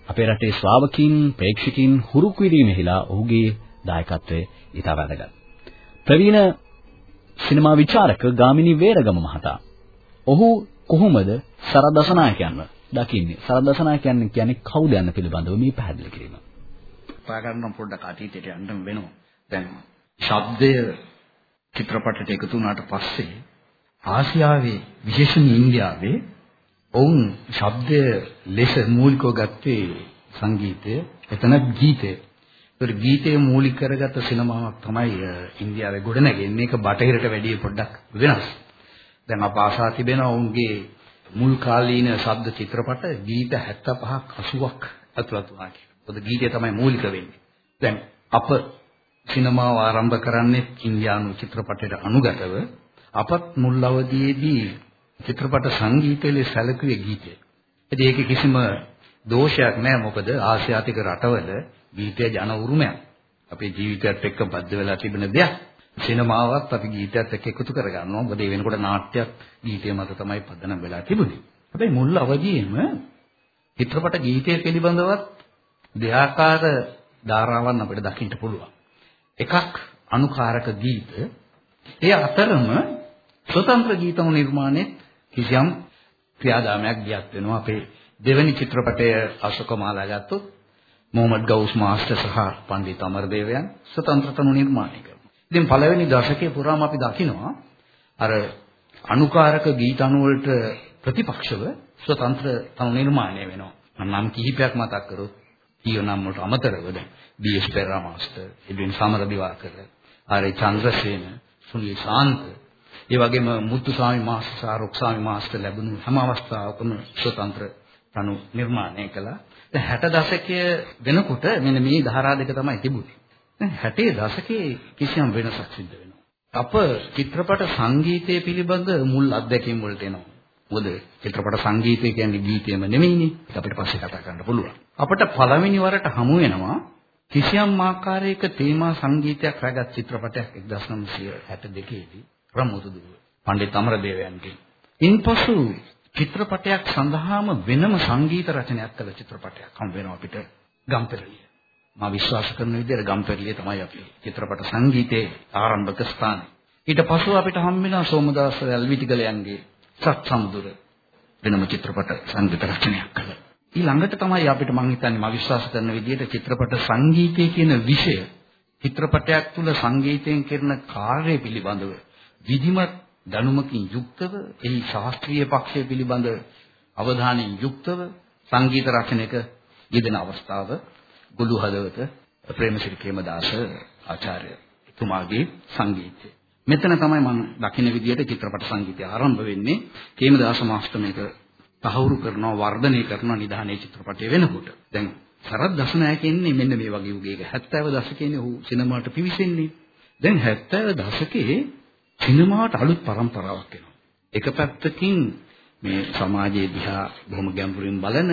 අපේ රටේ ශ්‍රාවකීන් ප්‍රේක්ෂකීන් හුරු කිරීමෙහිලා ඔහුගේ දායකත්වය ඉතා වැදගත්. ප්‍රවීණ සිනමා විචාරක ගාමිණී වේරගම මහතා ඔහු කොහොමද සරදසනායකයන්ව දකින්නේ? සරදසනායකයන් කියන්නේ කවුද යන්න පිළිබඳව මේ පැහැදිලි කිරීම. පාගන්න පොඩ්ඩක් අතීතයට යන්න වෙනවා. දැන් ශබ්දය චිත්‍රපටයට එකතු වුණාට පස්සේ ආසියාවේ විශේෂයෙන් ඉන්දියාවේ ඔවුන් ශබ්දය ලෙස මූලිකව ගත්තේ සංගීතය එතන ගීතය. ඒතර ගීතය මූලික කරගත්ත සිනමාවක් තමයි ඉන්දියාවේ ගොඩනැගෙන්නේ. මේක බටහිරට වැඩිය පොඩ්ඩක් වෙනස්. දැන් අප ආසා තිබෙන ඔවුන්ගේ මුල් කාලීන ශබ්ද චිත්‍රපට ගීත 75ක් 80ක් ඇතුළත් වුණා කියලා. මොකද ගීතය තමයි මූලික වෙන්නේ. දැන් අප සිනමාව ආරම්භ කරන්නේ ඉන්දියානු චිත්‍රපටයට අනුගතව අපත් මුල් අවදියේදී චිත්‍රපට සංගීතයේ සැලකුවේ ගීතය. ඉතින් ඒක කිසිම දෝෂයක් නෑ මොකද ආසියාතික රටවල ගීතය ජන උරුමයක්. අපේ ජීවිතයත් එක්ක බද්ධ වෙලා තිබෙන දෙයක්. සිනමාවත් අපි ගීතයත් එක්ක එකතු කරගන්නවා. මොකද ඒ වෙනකොට නාට්‍යයක් ගීතය මත තමයි පදනම් වෙලා තිබුණේ. හැබැයි මුල් අවදියේම චිත්‍රපට ගීතය පිළිබඳවත් දෙආකාර ධාරාවන් අපිට දකින්න පුළුවන්. එකක් අනුකාරක ගීත ඒ අතරම ස්වතන්ත්‍ර ගීතම නිර්මාණය කිසියම් ක්‍රියාදාමයක් ගියක් වෙනවා අපේ දෙවැනි චිත්‍රපටය අශෝකමාලා ගත්තොත් මොහමඩ් ගවුස් මාස්ටර් සහ පණ්ඩිත අමරදේවයන් ස්වතන්ත්‍ර තනු නිර්මාණය කරනවා. ඉතින් පළවෙනි දශකයේ පුරාම අපි දකිනවා අර අනුකාරක ගීත අනු වලට ප්‍රතිපක්ෂව ස්වතන්ත්‍ර තනු නිර්මාණය වෙනවා. නම් කිහිපයක් මතක් කරොත් ඊය නම් වලට අමතරව දැන් B S. Perera master, Edwin Samaradiwakara, R Chandrasena, Sunil Shantha, ඒ වගේම මුත්තුසාමි මාස්ටර් සහ රුක්සාමි මාස්ටර් ලැබුණු හැම අවස්ථාවකම ස්වතන්ත්‍ර තනු නිර්මාණය කළා. දැන් 60 දශකයේ වෙනකොට මෙන්න මේ ධාරා දෙක තමයි තිබුණේ. දැන් 60 දශකයේ කිසියම් වෙනසක් සිද්ධ වෙනවා. අප චිත්‍රපට සංගීතය පිළිබඳ මුල් අත්දැකීම් වලට එනවා. මොකද චිත්‍රපට සංගීතය කියන්නේ ගීතයම නෙමෙයිනේ. ඒක අපිට පස්සේ කතා කරන්න පුළුවන්. අපිට පළවෙනි වරට හමු වෙනවා කිසියම් ආකාරයක තේමා සංගීතයක් රැගත් චිත්‍රපටයක් 1962 දී රමුතුදුව පණ්ඩිත අමරදේවයන්ගේ. ඉන්පසු චිත්‍රපටයක් සඳහාම වෙනම සංගීත රචනයක් කළ චිත්‍රපටයක් හම් වෙනවා අපිට ගම්පෙරළිය. මා විශ්වාස කරන විදිහට ගම්පෙරළිය තමයි අපේ චිත්‍රපට සංගීතයේ ආරම්භක ස්ථානය. ඊට පසුව අපිට හම් වෙනවා සෝමදාස ඇල්විටිගලයන්ගේ සත් සමුදුර වෙනම චිත්‍රපට සංගීත රචනයක් කළා. ඊළඟට තමයි අපිට මම හිතන්නේ මම විශ්වාස කරන විදිහට චිත්‍රපට සංගීතය කියන විෂය චිත්‍රපටයක් තුළ සංගීතයෙන් කරන කාර්යය පිළිබඳව විධිමත් දැනුමකින් යුක්තව එහි ශාස්ත්‍රීය පක්ෂය පිළිබඳ අවධානයෙන් යුක්තව සංගීත රචනයක යෙදෙන අවස්ථාව ගුළු හදවත ප්‍රේමසිරි ප්‍රේමදාස ආචාර්ය එතුමාගේ සංගීතය. මෙතන තමයි මම දකින විදිහට චිත්‍රපට සංගීතය ආරම්භ වෙන්නේ. කේමදාස මාස්ටර් මේක තහවුරු කරනවා වර්ධනය කරනවා නිධානයේ චිත්‍රපටය වෙනකොට. දැන් සරත් දසනායක ඉන්නේ මෙන්න මේ වගේ යුගයක 70 දශකයේනේ ඔහු සිනමාවට පිවිසෙන්නේ. දැන් 70 දශකයේ සිනමාවට අලුත් පරම්පරාවක් එනවා. එක පැත්තකින් මේ සමාජයේ දිහා බොහොම ගැඹුරින් බලන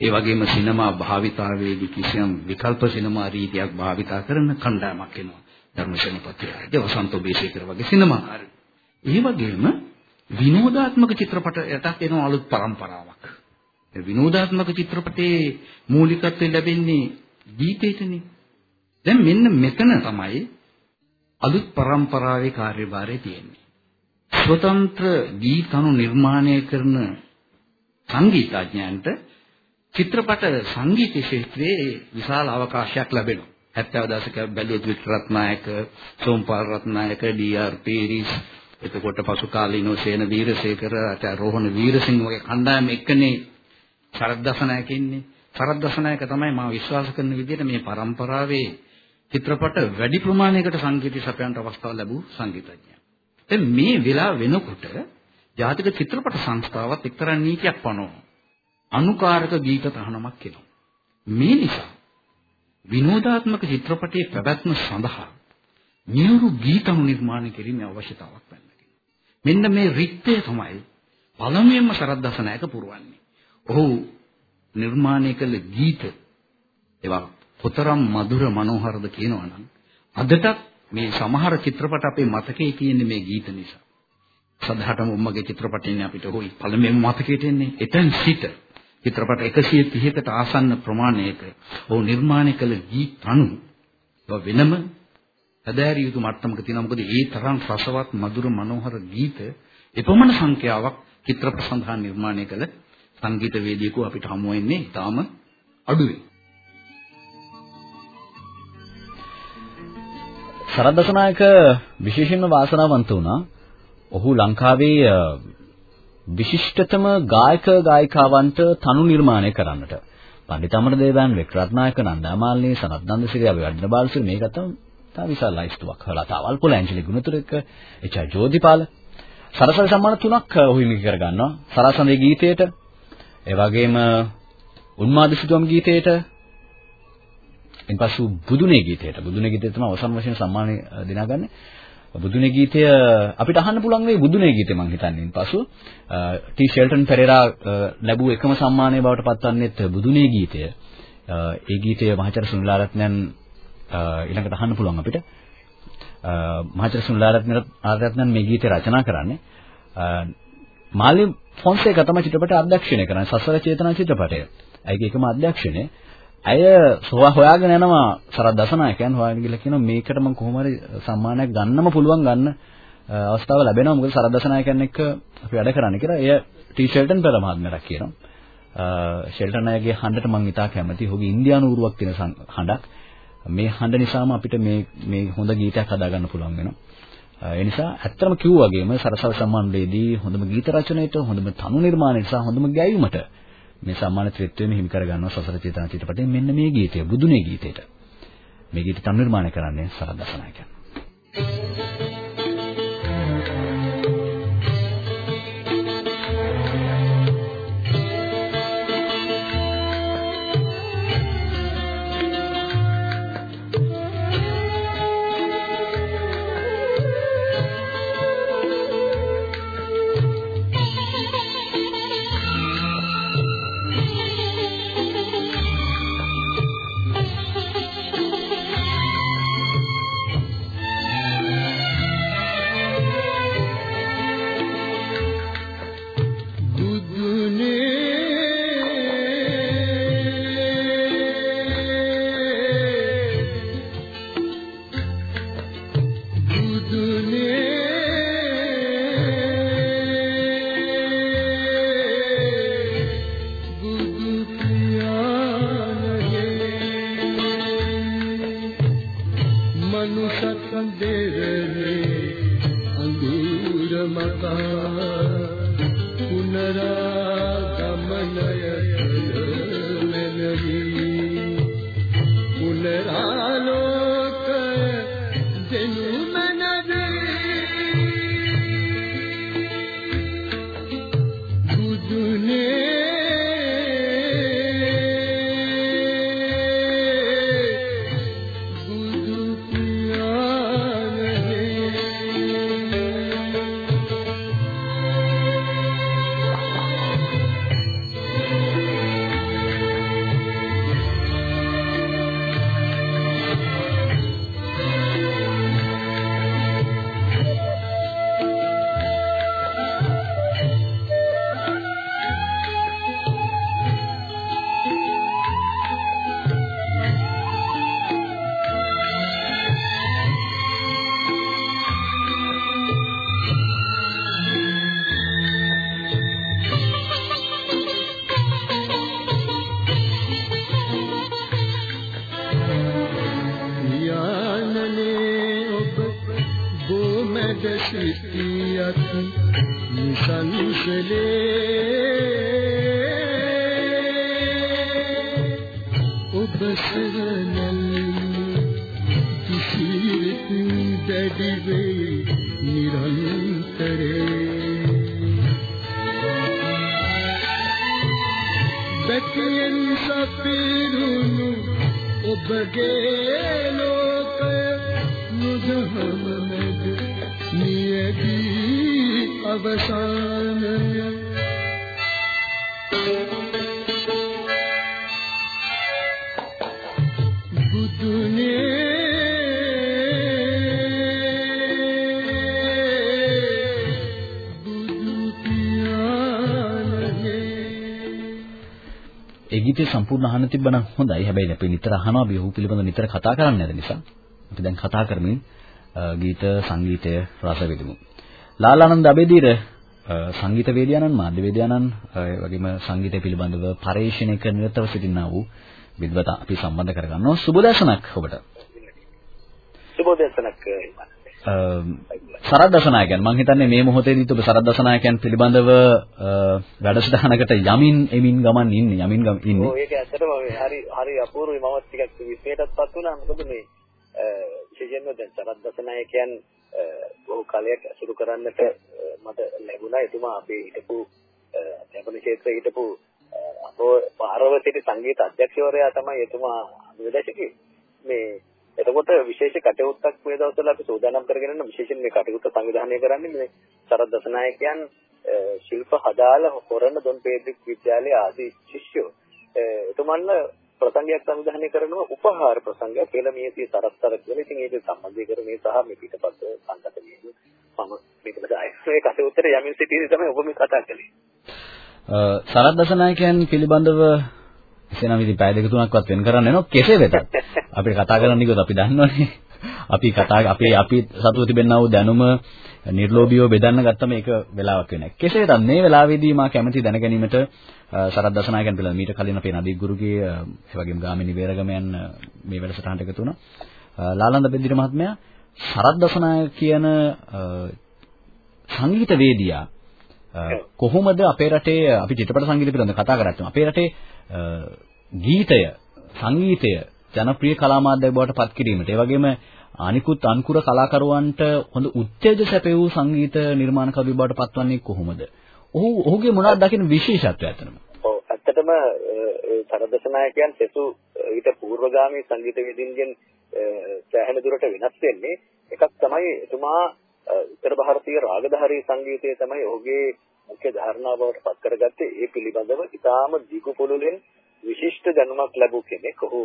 ඒ වගේම සිනමා භාවිතාවේදී කිසියම් විකල්ප සිනමා රීතියක් භාවිතා කරන කණ්ඩායමක් එනවා. ධර්මශනපති ජවසන්ත ඔබේශේකර වගේ සිනමා. ඒ වගේම විනෝදාත්මක චිත්‍රපට යටත් එන අලුත් පරම්පරාවක්. විනෝදාත්මක චිත්‍රපටයේ මූලිකත්වය ලැබෙන්නේ ගීතයටනේ. දැන් මෙන්න මෙතන තමයි අලුත් පරම්පරාවේ කාර්යභාරය තියෙන්නේ. ස්වතන්ත්‍ර ගීතණු නිර්මාණය කරන සංගීතඥයන්ට චිත්‍රපට සංගීත ශිල්පයේ විශාල අවකාශයක් ලැබෙනවා. 70 දශක බැලුවොත් Victor Ratnayake, Somapala Ratnayake, D R. Peiris, එතකොට පසු කාලීනව සේන වීරසේකර, රෝහණ වීරසිංහ වගේ කණ්ඩායම් එක්කනේ සරත් දසනායක ඉන්නේ. සරත් දසනායක තමයි මා විශ්වාස කරන විදිහට මේ પરම්පරාවේ චිත්‍රපට වැඩි ප්‍රමාණයකට සංගීතය සපයන්න අවස්ථාව ලැබූ සංගීතඥයා. දැන් මේ වෙලාව වෙනකොට ජාතික චිත්‍රපට සංස්ථාවත් එක්තරා නීතියක් පනවනවා. අනුකාරක ගීත තහනමක් කෙනවා. මේ නිසා විනෝදාත්මක චිත්‍රපටයේ පැවැත්ම සඳහා නියුරු ගීතණු නිර්මාණය කිරීමේ අවශ්‍යතාවක් පැනනගෙන. මෙන්න මේ රික්තය තමයි පළමුවෙන්ම සරත් දසනායක පුරවන්නේ. ඔහු නිර්මාණය කළ ගීත ඒවා කොතරම් මధుර මනෝහරද කියනවනම් අදටත් මේ සමහර චිත්‍රපට අපේ මතකයේ තියෙන්නේ මේ ගීත නිසා. සදහටම උම්මගේ චිත්‍රපටින්නේ අපිට හොයි පළමුවෙන් මතකයට එන්නේ එතෙන් සිට චිත්‍රපට 130කට ආසන්න ප්‍රමාණයක ඔහු නිර්මාණය කළ ගීත අනු වෙනම හැදෑරිය යුතු මට්ටමක තියෙනවා මොකද ඒ තරම් රසවත් මధుර මනෝහර ගීත එපමණ සංඛ්‍යාවක් චිත්‍රපට සඳහා නිර්මාණය කළ සංගීත වේදිකෝ අපිට හමු වෙන්නේ ඊටාම අඩුයි. සරදසනායක විශේෂයෙන්ම වාසනාවන්ත වුණා. ඔහු ලංකාවේ විශිෂ්ටතම ගායක ගායිකාවන්ට තනු නිර්මාණය කරන්නට. පණ්ඩිත අමරදේවයන් වික්‍රත්නායක නන්දාමාලිනී සනත් නන්දසිරි අපි වඩන බාලසිරි මේකටම තා විශාල ලයිස්තුවක් හලා තාවල් පොළ ඇන්ජලි ගුණතුරෙක්ක එච්.ආර්. ජෝතිපාල සරසවි සම්මාන තුනක් ඔහු හිමි කර ගන්නවා. සරසඳේ ගීතයට ඒ වගේම උන්මාද සිතුවම් ගීතයට ඉන්පසු බුදුනේ ගීතයට බුදුනේ ගීතය තමයි අවසන් වශයෙන් සම්මානය දිනාගන්නේ. බුදුනේ ගීතය අපිට අහන්න පුළුවන් වෙයි බුදුනේ ගීතය මම හිතන්නේ. ඉන්පසු ටී ෂෙල්ටන් පෙරේරා ලැබුව එකම සම්මානය බවට පත්වන්නේත් බුදුනේ ගීතය. ඒ ගීතය මහාචාර්ය සුනිලාරත්නයන් ඊළඟට අහන්න පුළුවන් අපිට. මහාචාර්ය සුනිලාරත්නයන් මේ ගීතය රචනා කරන්නේ. මාලි ෆොන්සේකා තමයි චිත්‍රපටය අධ්‍යක්ෂණය කරන්නේ. සසර චේතනා චිත්‍රපටය. ඇයිගේ එකම අධ්‍යක්ෂණය ඇය හොයාගෙන යනවා සරත් දසනායකයන් හොයාගෙන ගිහලා කියනවා මේකට මම කොහොම හරි සම්මානයක් ගන්නම පුළුවන් ගන්න අවස්ථාව ලැබෙනවා මොකද සරත් දසනායකයන් එක්ක අපි වැඩ කරන්නේ කියලා එය ටී ෂෙල්ටන් පෙර මහත්මයාට කියනවා ෂෙල්ටන් අයගේ හඬට මම ඉතා කැමතියි. ඔහුගේ ඉන්දියානු උරුවක් තියෙන හඬක්. මේ හඬ නිසාම අපිට මේ මේ හොඳ ගීතයක් හදාගන්න පුළුවන් වෙනවා. ඒ නිසා ඇත්තම කිව්වා වගේම සරසව සම්මානයේදී හොඳම ගීත රචනයට, හොඳම තනු නිර්මාණයට සහ හොඳම ගැයීමට මේ සම්මාන ත්‍රිත්වයේම හිමි කර ගන්නවා සසර චේතනා චිත්‍රපටයෙන් මෙන්න මේ ගීතය බුදුනේ ගීතයට. මේ ගීත තනු නිර්මාණය කරන්නේ සරත් දසනායකයන්. Thank you. ඒ ගීතය සම්පූර්ණ අහන්න තිබ්බනම් හොඳයි. හැබැයි අපි නිතර අහනවා අපි ඔහු පිළිබඳව නිතර කතා කරන්නේ නැති නිසා. අපි දැන් කතා කරමින් ගීත සංගීතය රස විඳමු. ලාලානන්ද අබේදීර සංගීත වේදිකානන් මාධ්‍ය වේදිකානන් ඒ වගේම සංගීතය පිළිබඳව පරිශීලනයක නිරතව සිටිනා වූ විද්වත අපි සම්බන්ධ කරගන්නවා. සුබ දැසනක් ඔබට. සුබ දැසනක් Um, සරත් දසනායකයන් මම හිතන්නේ මේ මොහොතේදීත් ඔබ සරත් දසනායකයන් පිළිබඳව uh, වැඩසටහනකට යමින් එමින් ගමන් ඉන්නේ යමින් ගම ඉන්නේ. ඔව් ඒක ඇත්තටම හරි හරි අපූර්වයි. මමත් ටිකක් විශ්මයටත්පත් වුණා. මොකද මේ uh, විශේෂයෙන්ම දැන් සරත් දසනායකයන් uh, බොහෝ කාලයක් අසුරු කරන්නට මට ලැබුණා. එතුමා අපේ හිටපු ජපන ක්ෂේත්‍රයේ හිටපු අපෝ පාරවතිට සංගීත අධ්‍යක්ෂවරයා තමයි එතුමා නිදර්ශකේ මේ එතකොට විශේෂ කටයුත්තක් මේ දවස්වල අපි සූදානම් කරගෙන ඉන්න විශේෂයෙන් මේ කටයුත්ත සංවිධානය කරන්නේ මේ සරත් දසනායකයන් ශිල්ප හදාල හොරණ දොන් පේද්දික් විද්‍යාලයේ ආදී ශිෂ්‍යෝ එතුමන්ලා ප්‍රසංගයක් සංවිධානය කරනවා උපහාර ප්‍රසංගයක් කියලා මේකේ සරත්තර කියලා. ඉතින් ඒක සම්බන්ධීකරණය සහ මේ පිටපත් සංගතනයේ මම මේකට ආයේ කටයුත්තට යමින් සිටියේ තමයි ඔබ මේ කතා කළේ. සරත් දසනායකයන් පිළිබඳව එසේනම් ඉතින් පැය දෙක තුනක්වත් වෙන් කරන්න වෙනවා කෙසේ වෙතත්. අපිට කතා කරන්න ගියොත් අපි දන්නවනේ. අපි කතා අපේ අපි සතුව තිබෙනා වූ දැනුම නිර්ලෝභීව බෙදන්න ගත්තම ඒක වෙලාවක් වෙන්නේ කෙසේ වෙතත් මේ වෙලාවේදී මා කැමති දැන ගැනීමට සරත් දසනායකයන් පිළිබඳ මීට කලින් අපේ නදීක් ගුරුගේ ඒ වගේම ගාමිණී වේරගමයන් මේ වැඩසටහනට එකතු වුණා. ලාලන්ද බෙදිර මහත්මයා සරත් දසනායක කියන සංගීතවේදියා කොහොමද අපේ රටේ අපි චිත්‍රපට සංගීතය පිළිබඳව කතා කරද්දී අපේ රටේ ගීතය සංගීතය ජනප්‍රිය කලා මාධ්‍යයක් බවට පත් කිරීමට ඒ වගේම අනිකුත් අන්කුර කලාකරුවන්ට හොඳ උත්තේජ සැපයූ සංගීත නිර්මාණ කවි බවට පත්වන්නේ කොහොමද? ඔහු ඔහුගේ මොනවද දකින්න විශේෂත්වය ඇත්තටම? ඔව් ඇත්තටම සරදසනායකයන් සෙසු ඊට පූර්වගාමී සංගීතවේදීන්ගෙන් සෑහෙන දුරට වෙනස් වෙන්නේ එකක් තමයි එතුමා උත්තර ಭಾರತೀಯ රාගධාරී සංගීතය තමයි ඔහුගේ මුඛ්‍ය ධාරණාව බවට පත් කරගත්තේ ඒ පිළිබඳව ඉතාම දිගු පුළුලෙන් විශිෂ්ට දැනුමක් ලැබූ කෙනෙක් ඔහු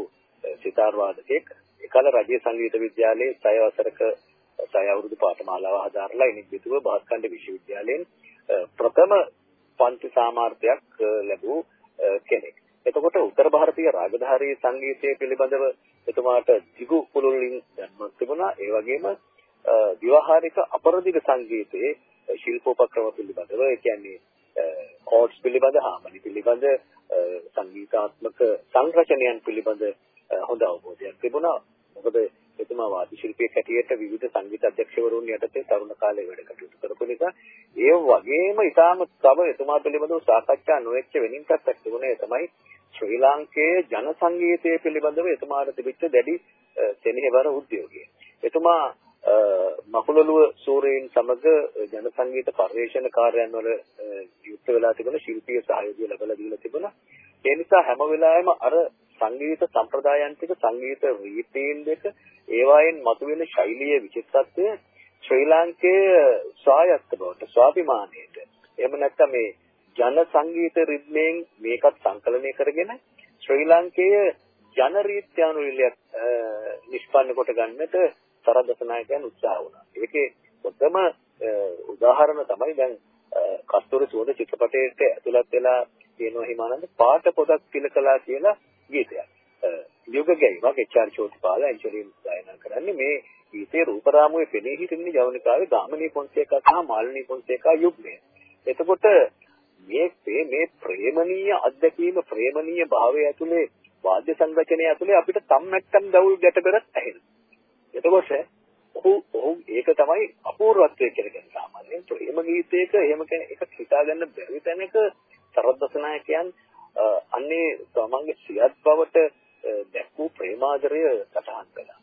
සිතාර් වාදකෙක් එකල රජයේ සංගීත විද්‍යාලයේ සය වසරක සය අවුරුදු පාඨමාලාව හදාarලා ඉනිත් බිතුව බහත්කණ්ඩ විශ්වවිද්‍යාලයෙන් ප්‍රථම පන්ති සාමාර්ථයක් ලැබූ කෙනෙක්. එතකොට උත්තර ಭಾರತೀಯ රාගධාරී සංගීතය පිළිබඳව එතුමාට දිගු පුළුලින් දැනුමක් තිබුණා. ඒ වගේම විවාහාරික අපරදිග සංගීතයේ ශිල්පෝපක්‍රම පිළිබඳව ඒ කියන්නේ කෝඩ්ස් පිළිබඳ හාමනි පිළිබඳ සංගීතාත්මක සංරචනයන් පිළිබඳ හොඳ අවබෝධයක් තිබුණා. මොකද එතුමා වාද්‍ය ශිල්පියෙක් හැටියට විවිධ සංගීත අධ්‍යක්ෂවරුන් යටතේ තරුණ කාලේ වැඩ කටයුතු කරපු නිසා ඒ වගේම ඊටාම තව එතුමා පිළිබඳව සාකච්ඡා නොවෙච්ච වෙනින් පැත්තක් තිබුණේ තමයි ශ්‍රී ලාංකේය ජන සංගීතය පිළිබඳව එතුමාට තිබිච්ච දැඩි සෙනෙහවර උද්‍යෝගය. එතුමා මකුලලුව සූරයන් සමග ජන සංගීත පරිවේෂණ කාර්යයන් වල යුක්ත වෙලා තිබුණ ශිල්පීය සහයෝගය ලැබලා දීලා තිබුණා. ඒ නිසා හැම වෙලාවෙම අර සංගීත සම්ප්‍රදායන් ටික සංගීත රීතීන් දෙක ඒවායින් මතුවෙන ශෛලියේ විචිත්‍රත්වය ශ්‍රී ලාංකේය ස්වායත්ත බවට ස්වාභිමානයට එහෙම නැත්නම් මේ ජන සංගීත රිද්මයෙන් මේකත් සංකලනය කරගෙන ශ්‍රී ලාංකේය ජන රීත්‍යානුකූලයක් නිෂ්පන්න කොට ගන්නට සරදසනායකයන් උත්සාහ වුණා. ඒකේ ප්‍රථම උදාහරණ තමයි දැන් කස්තූරි සුවඳ චිත්‍රපටයට ඇතුළත් වෙලා තියෙනවා හිමානන්ද පාට පොදක් පිළකලා කියලා ගීතයක්. යුග ගැයීමක් එච්.ආර්. චෝතිපාල ඇන්චලින් ගායනා කරන්නේ මේ ගීතේ රූපරාමුවේ පෙනී හිටින්නේ ජවනිකාවේ ගාමිණී පොන්සේකා සහ මාලිනී පොන්සේකා යුග්මය. එතකොට මේ මේ ප්‍රේමණීය අත්දැකීම ප්‍රේමණීය භාවය ඇතුලේ වාද්‍ය සංරචනය ඇතුලේ අපිට තම්මැට්ටම් දවුල් ගැට බෙරත් ඇහෙනවා. එතකොට ඔහු ඔහු ඒක තමයි අපූර්වත්වය කියලා කියන්නේ සාමාන්‍යයෙන් ප්‍රේම ගීතයක එහෙම කෙනෙක් එකක් හිතාගන්න බැරි තැනක සරද්දසනායකයන් අන්නේ තමන්ගේ සියත් බවට දැක්වූ ප්‍රේමාදරය සටහන් කළා.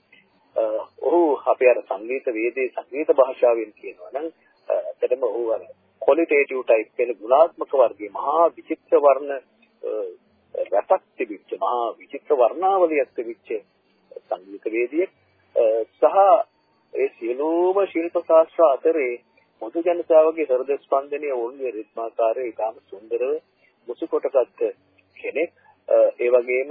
ඔහු අපේ අර සංගීත වේදේ සංගීත භාෂාවෙන් කියනවා නම් ඇත්තටම ඔහු අර ක්වොලිටේටිව් ටයිප් කියන ගුණාත්මක වර්ගයේ මහා විචිත්‍ර වර්ණ රසක් තිබිච්ච මහා විචිත්‍ර වර්ණාවලියක් තිබිච්ච සංගීත වේදියෙක් සහ ඒ සියලුම ශිල්ප ශාස්ත්‍ර අතරේ පොදු ජනතාවගේ හෘද ස්පන්දනය වුණේ රිද්මාකාරයේ ඉතාම සුන්දරව මුසු කොටගත් කෙනෙක්. ඒ වගේම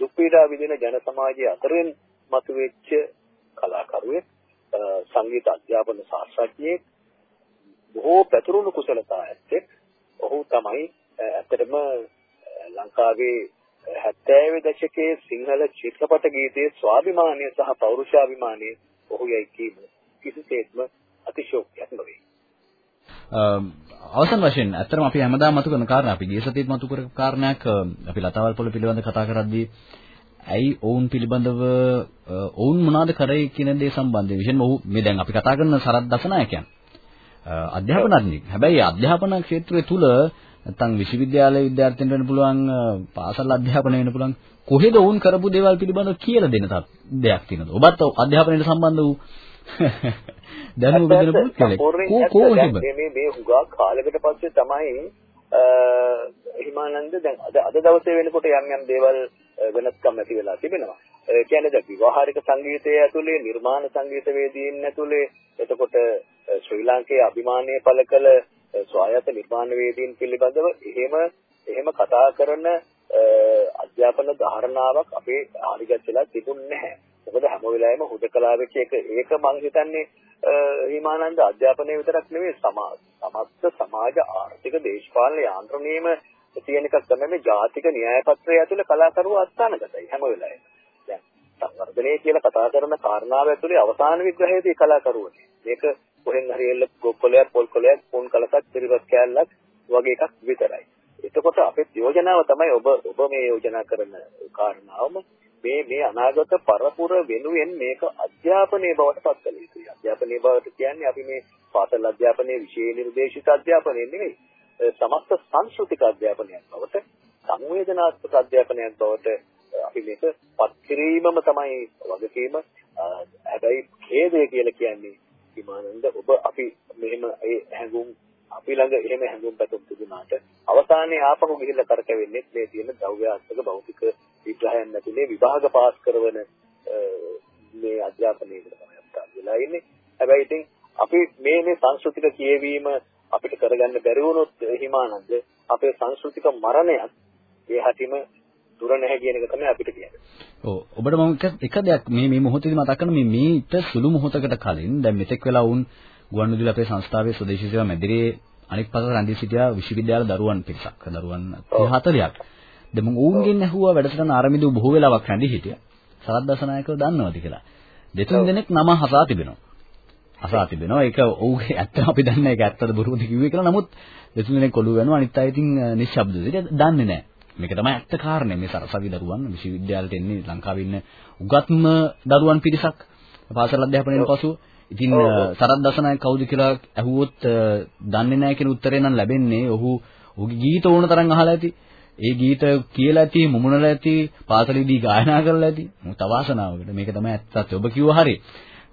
දුක් පීඩා විඳින ජන සමාජයේ අතරින් මතුවෙච්ච කලාකරුවෙක් සංගීත අධ්‍යාපන ශාස්ත්‍රඥයෙක් බොහෝ පැතුරුණු කුසලතා ඇත්තෙක්. ඔහු තමයි ඇත්තටම ලංකාවේ 70 දශකයේ සිංහල චිත්‍රපට ගීතයේ ස්වාභිමානය සහ පෞරුෂාභිමානය ඔහු යයි කීම කිසිසේත්ම අතිශෝක්තියක් නොවේ. අවසන් වශයෙන් ඇත්තටම අපි හැමදාම මතු කරන කාරණා අපි ගිය සතියේත් මතු කරපු කාරණයක් අපි ලතාවල් පොළ පිළිබඳ කතා කරද්දී ඇයි ඔවුන් පිළිබඳව ඔවුන් මොනවද කරේ කියන දේ සම්බන්ධයෙන් විශේෂයෙන්ම ඔහු මේ දැන් අපි කතා කරන සරත් දසනායකයන් අධ්‍යාපනඥයෙක්. හැබැයි අධ්‍යාපන ක්ෂේත්‍රය තුල නැත්නම් විශ්වවිද්‍යාලයේ විද්‍යාර්ථීන්ට වෙන්න පුළුවන් පාසල් අධ්‍යාපනය වෙන්න පුළුවන්. කොහෙද වුන් කරපු දේවල් පිළිබඳව කියලා දෙන දෙයක් තියෙනවද? ඔබත් අධ්‍යාපනයට සම්බන්ධ වූ <laughs> දැනුම බෙදෙන පුද්ගලෙක් කෝ මේ මේ හුඟා කාලයකට පස්සේ තමයි හිමානන්ද දැන් අද අද දවසේ වෙනකොට යම් යම් දේවල් වෙනස්කම් ඇති වෙලා තිබෙනවා. ඒ කියන්නේ දැන් විවාහාරික සංගීතය ඇතුලේ නිර්මාණ සංගීත වේදීන් ඇතුලේ එතකොට ශ්‍රී ලාංකේය අභිමානය පළ කළ ස්වායත්ත නිර්මාණ වේදීන් පිළිබඳව එහෙම එහෙම කතා කරන අධ්‍යාපන ධාරණාවක් අපේ ආරිගස්සලා තිබුණේ නැහැ. මොකද හැම වෙලාවෙම හුදකලා වෙච්ච එක ඒක මම හිතන්නේ හිමානන්ද අධ්‍යාපනය විතරක් නෙවෙයි සමාජ සමස්ත සමාජ ආර්ථික දේශපාලන යාන්ත්‍රණයේම තියෙන එකක් තමයි මේ ජාතික න්‍යාය පත්‍රය ඇතුළේ කලාකරුවෝ අස්ථානගතයි හැම වෙලාවෙම. දැන් සංවර්ධනය කියලා කතා කරන කාරණාව ඇතුළේ අවසාන විග්‍රහයේදී කලාකරුවෝනේ. මේක කොහෙන් හරි එල්ල කොල්කොලයක් පොල්කොලයක් පොන් කලකක් පිරිවත් කෑල්ලක් වගේ එකක් විතරයි. එතකොට අපේ යෝජනාව තමයි ඔබ ඔබ මේ යෝජනා කරන කාරණාවම මේ මේ අනාගත පරපුර වෙනුවෙන් මේක අධ්‍යාපනයේ බවට පත් කළ යුතුයි. අධ්‍යාපනයේ බවට කියන්නේ අපි මේ පාසල් අධ්‍යාපනයේ විශේෂ නිර්දේශිත අධ්‍යාපනය නෙවෙයි. සමස්ත සංස්කෘතික අධ්‍යාපනයක් බවට සංවේදනාත්මක අධ්‍යාපනයක් බවට අපි මේක පත් කිරීමම තමයි වගකීම. හැබැයි ඛේදය කියලා කියන්නේ විමානන්ද ඔබ අපි මෙහෙම ඒ හැඟුම් අපි ළඟ එහෙම හැඟුම් පැතුම් තිබුණාට අවසානයේ ආපහු ගිහිල්ලා කරකැවෙන්නේ මේ තියෙන ද්‍රව්‍යාත්මක භෞතික විග්‍රහයන් නැතිනේ විභාග පාස් කරන මේ අධ්‍යාපනයේ තමයි අපට වෙලා ඉන්නේ. හැබැයි ඉතින් අපි මේ මේ සංස්කෘතික කියවීම අපිට කරගන්න බැරි වුණොත් හිමානන්ද අපේ සංස්කෘතික මරණයත් ඒ හැටිම දුර නැහැ කියන එක තමයි අපිට කියන්නේ. ඔව් ඔබට මම එක දෙයක් මේ මේ මොහොතේදී මතක් කරන මේ මේට සුළු මොහොතකට කලින් දැන් මෙතෙක් වෙලා වුන් ගුවන්විදුලි අපේ සංස්ථාවේ ස්වදේශී සේවා මැදිරියේ අනෙක් පසට රැඳී සිටියා විශ්වවිද්‍යාල දරුවන් පිරිසක්. දරුවන් 40ක්. දැන් මම ඌන්ගෙන් ඇහුවා වැඩසටහන ආරම්භයේදී බොහෝ වෙලාවක් රැඳී හිටියා. සරත් දසනායකව දන්නවද කියලා. දෙතුන් දෙනෙක් නම හසා තිබෙනවා. අසා තිබෙනවා. ඒක ඔව්ගේ ඇත්ත අපි දන්නේ ඒක ඇත්තද බොරුද කිව්වේ කියලා. නමුත් දෙතුන් දෙනෙක් ඔළුව වෙනවා. අනිත් අය ඉතින් නිශ්ශබ්දද. ඒක දන්නේ නැහැ. මේක තමයි ඇත්ත කාරණේ. මේ සරසවි දරුවන් විශ්වවිද්‍යාලයට එන්නේ ලංකාවේ ඉන්න උගත්ම දරුවන් පිරිසක් පාසල් අධ්‍යාපනයෙන් පසු ඉතින් සරත් දසනායක කවුද කියලා ඇහුවොත් දන්නේ නැහැ කියන උත්තරේ නම් ලැබෙන්නේ ඔහු ඔහුගේ ගීත ඕන තරම් අහලා ඇති. ඒ ගීත කියලා ඇති, මුමුණලා ඇති, පාසලේදී ගායනා කරලා ඇති. මොකද තවාසනාවකට මේක තමයි ඇත්තත්. ඔබ කිව්වා හරිය.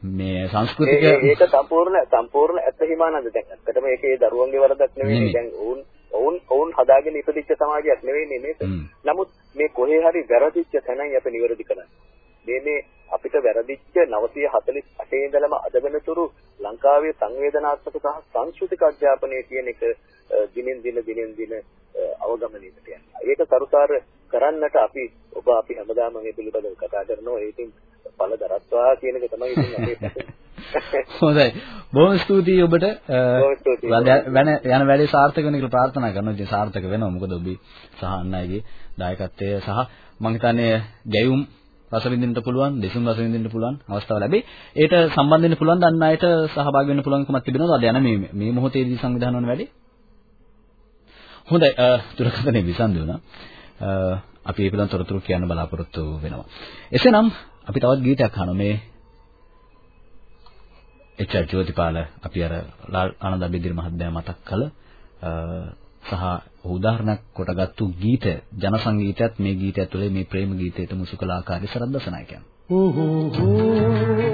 මේ සංස්කෘතික ඒක සම්පූර්ණ සම්පූර්ණ ඇත්ත හිමානන්ද දැන් ඇත්තටම ඒකේ දරුවන්ගේ වරදක් නෙවෙයි දැන් ඔවුන් ඔවුන් ඔවුන් හදාගෙන ඉපදිච්ච සමාජයක් නෙවෙයි මේක නමුත් මේ කොහේ හරි වැරදිච්ච තැනයි අපි නිවැරදි කරන්නේ මේ මේ අපිට වැරදිච්ච 948 ඉඳලම අද වෙනතුරු ලංකාවේ සංවේදනාත්මක සහ සංස්කෘතික අධ්‍යාපනය කියන එක දිනෙන් දින දිනෙන් දින අවගමනයකට යනවා. ඒක සරුසාර කරන්නට අපි ඔබ අපි හැමදාම මේ පිළිබඳව කතා කරනවා. ඒකින් ඵල දරත්වා කියන එක තමයි ඉතින් අපේ <laughs> හොඳයි. බොහොම ස්තුතියි ඔබට. වෙන යන වැඩේ සාර්ථක වෙන්න කියලා ප්‍රාර්ථනා කරනවා. ඉතින් සාර්ථක වෙනවා. මොකද ඔබේ සහ අන් අයගේ දායකත්වය සහ මම හිතන්නේ ගැයුම් රස විඳින්න පුළුවන්, දෙසුම් රස විඳින්න පුළුවන් අවස්ථාව ලැබේ. ඒට සම්බන්ධ වෙන්න පුළුවන් දන්න අයට සහභාගී වෙන්න පුළුවන්කමක් තිබෙනවා. අද යන මේ මේ මොහොතේදී සංවිධානය වන වැඩේ. හොඳයි, දුරකථනයේ විසන්දි වුණා. අපි මේ පිළිබඳව තොරතුරු කියන්න බලාපොරොත්තු වෙනවා. එසේනම් අපි තවත් ගීතයක් අහනවා මේ එච්.ආර්. ජෝතිපාල අපි අර ආනන්ද අබේදින මහත්මයා මතක් කළ සහ උදාහරණයක් කොටගත්තු ගීත ජන සංගීතයත් මේ ගීතය ඇතුලේ මේ ප්‍රේම ගීතයට මුසු කළ ආකාරය සරද්දසනායකයන්. ඕ හෝ හෝ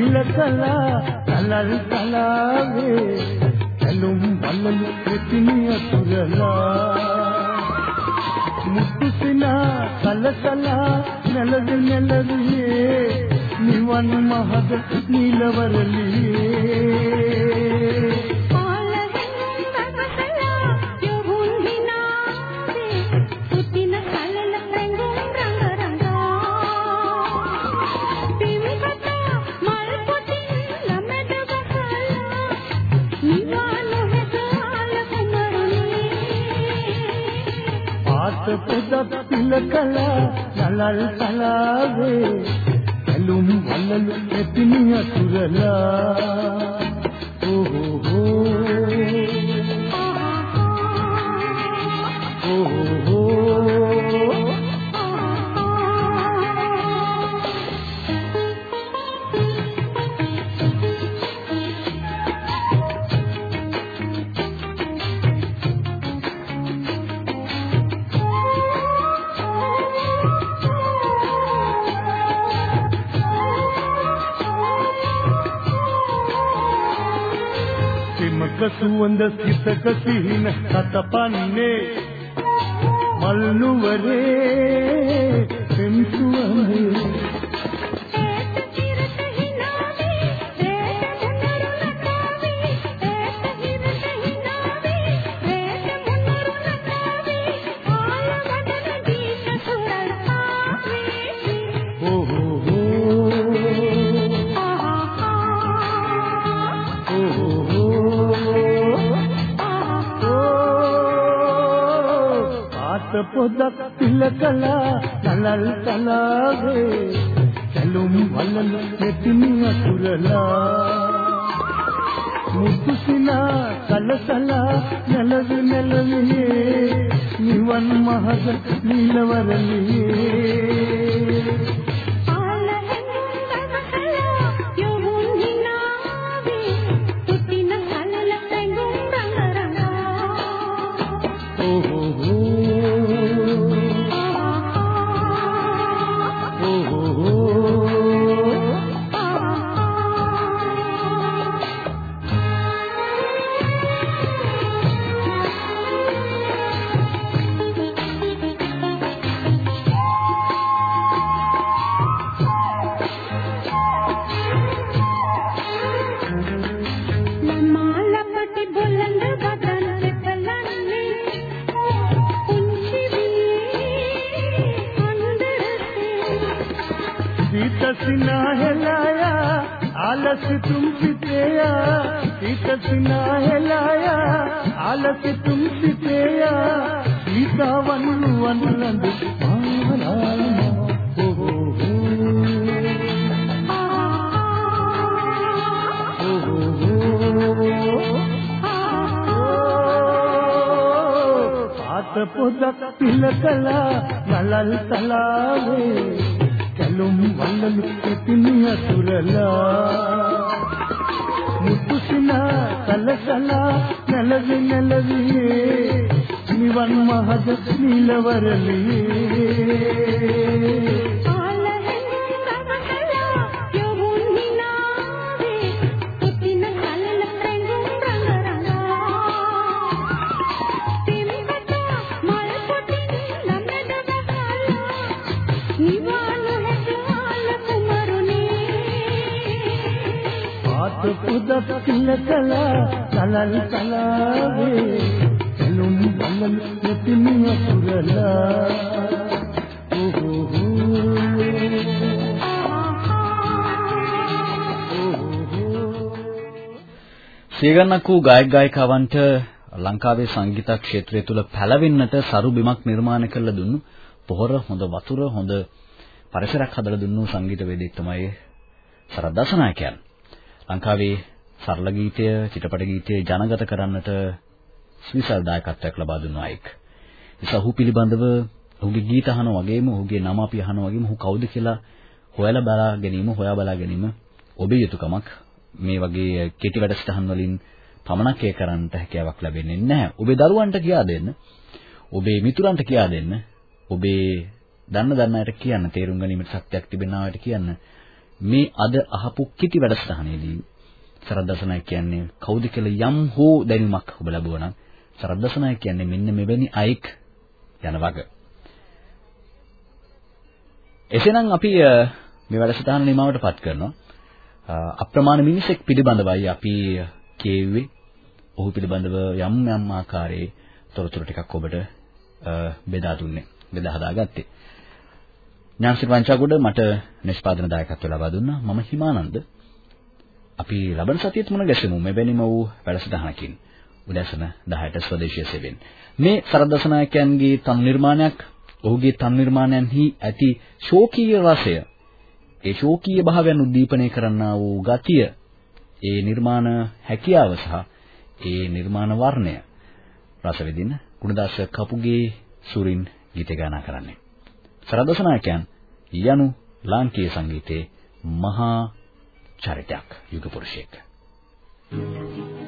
පොදක් පිලකලා කලල් කලාවේ ඇලුම් බලලු ප්‍රතිමිය තුරලා මුතුසිනා කලකලා නැලද නැලවියේ නිවන් මහද නිලවරලියේ. පොදක් පිලකලා නලල් තලාවේ ඇලුම් වලලු එතිනිය තුරලා ඕ සුවඳ සිතක සිහින සතපන්නේ. මල් නුවරේ පෙම් සුවඳේ පොදක් පිලකලා නලල් තලාවේ සැලුම් වලලු මෙතිමිය තුරලා මුතුසිනා කලසලා නැලවි නැලවියේ නිවන් මහද නිලවරලියේ सिना हेलाया आलस तुम पितेया सीत सिना हेलाया आलस तुम पितेया सीता वनु वनलंद मारायमा ओ हो हो ओ ඇලුම් වලලු පිටින් අතුරලා මුතුසිනා කලසලා නැලවි නැලවියේ. නිවන් මහද නිලවරලියේ අත පුදක් පිලකලා සලල් සලාවේ එළුම් බලන් මෙතිමිය පුරලා සියගණක් වූ ගායක ගායිකාවන්ට ලංකාවේ සංගීත ක්ෂේත්‍රය තුළ පැලවෙන්නට සරු බිමක් නිර්මාණය කළ දුන්නු පොහොර හොඳ වතුර හොඳ පරිසරයක් හදලා දුන්නු සංගීතවේදී තමයි සරදසනායකයන්. ලංකාවේ සරල ගීතය, චිත්‍රපට ගීතය ජනගත කරන්නට විශාල දායකත්වයක් ලබා දුන්නා එක්. නිසා ඔහු පිළිබඳව ඔහුගේ ගීත අහන වගේම ඔහුගේ නම අපි අහන වගේම ඔහු කවුද කියලා හොයලා බලා ගැනීම, හොයා බලා ගැනීම ඔබේ යුතුයකමක්. මේ වගේ කෙටි වැඩසටහන් වලින් පමණක් ඒ කරන්නට හැකියාවක් ලැබෙන්නේ නැහැ. ඔබේ දරුවන්ට කියා දෙන්න. ඔබේ මිතුරන්ට කියා දෙන්න. ඔබේ දන්න දන්න අයට කියන්න තේරුම් ගැනීමට ශක්තියක් තිබෙනා අයට කියන්න. මේ අද අහපු කෙටි වැඩසටහනේදී සරද්දසනායක කියන්නේ කවුද කියලා යම් හෝ දැනුමක් ඔබ ලැබුවා නම් සරද්දසනායක කියන්නේ මෙන්න මෙවැනි අයෙක් යන වග. එසේනම් අපි මේ වැඩසටහන නිමවටපත් කරනවා. අප්‍රමාණ මිනිසෙක් පිළිබඳවයි අපි කියුවේ. ඔහු පිළිබඳව යම් යම් ආකාරයේ තොරතුරු ටිකක් ඔබට බෙදා දුන්නේ. බෙදා හදාගත්තේ. ඥානසිර වංචාගොඩ මට නිෂ්පාදන දායකත්වය ලබා දුන්නා. මම හිමානන්ද. අපි ලබන සතියේත් මුණ ගැසෙමු මෙවැනිම වූ වැඩසටහනකින්. උදැසන 10ට ස්වදේශීය සෙවෙන්. මේ සරදසනායකයන්ගේ තම් නිර්මාණයක් ඔහුගේ තම් නිර්මාණයන්හි ඇති ශෝකීය රසය ඒ ශෝකීය භාවයන් උද්දීපනය කරන්නා වූ ගතිය ඒ නිර්මාණ හැකියාව සහ ඒ නිර්මාණ වර්ණය රස විඳින ගුණදාස කපුගේ සුරින් ගීත ගායනා කරන්නේ සරදසනායකයන් යනු ලාංකීය සංගීතයේ මහා චරිතයක් යුග පුරුෂයෙක්. මාද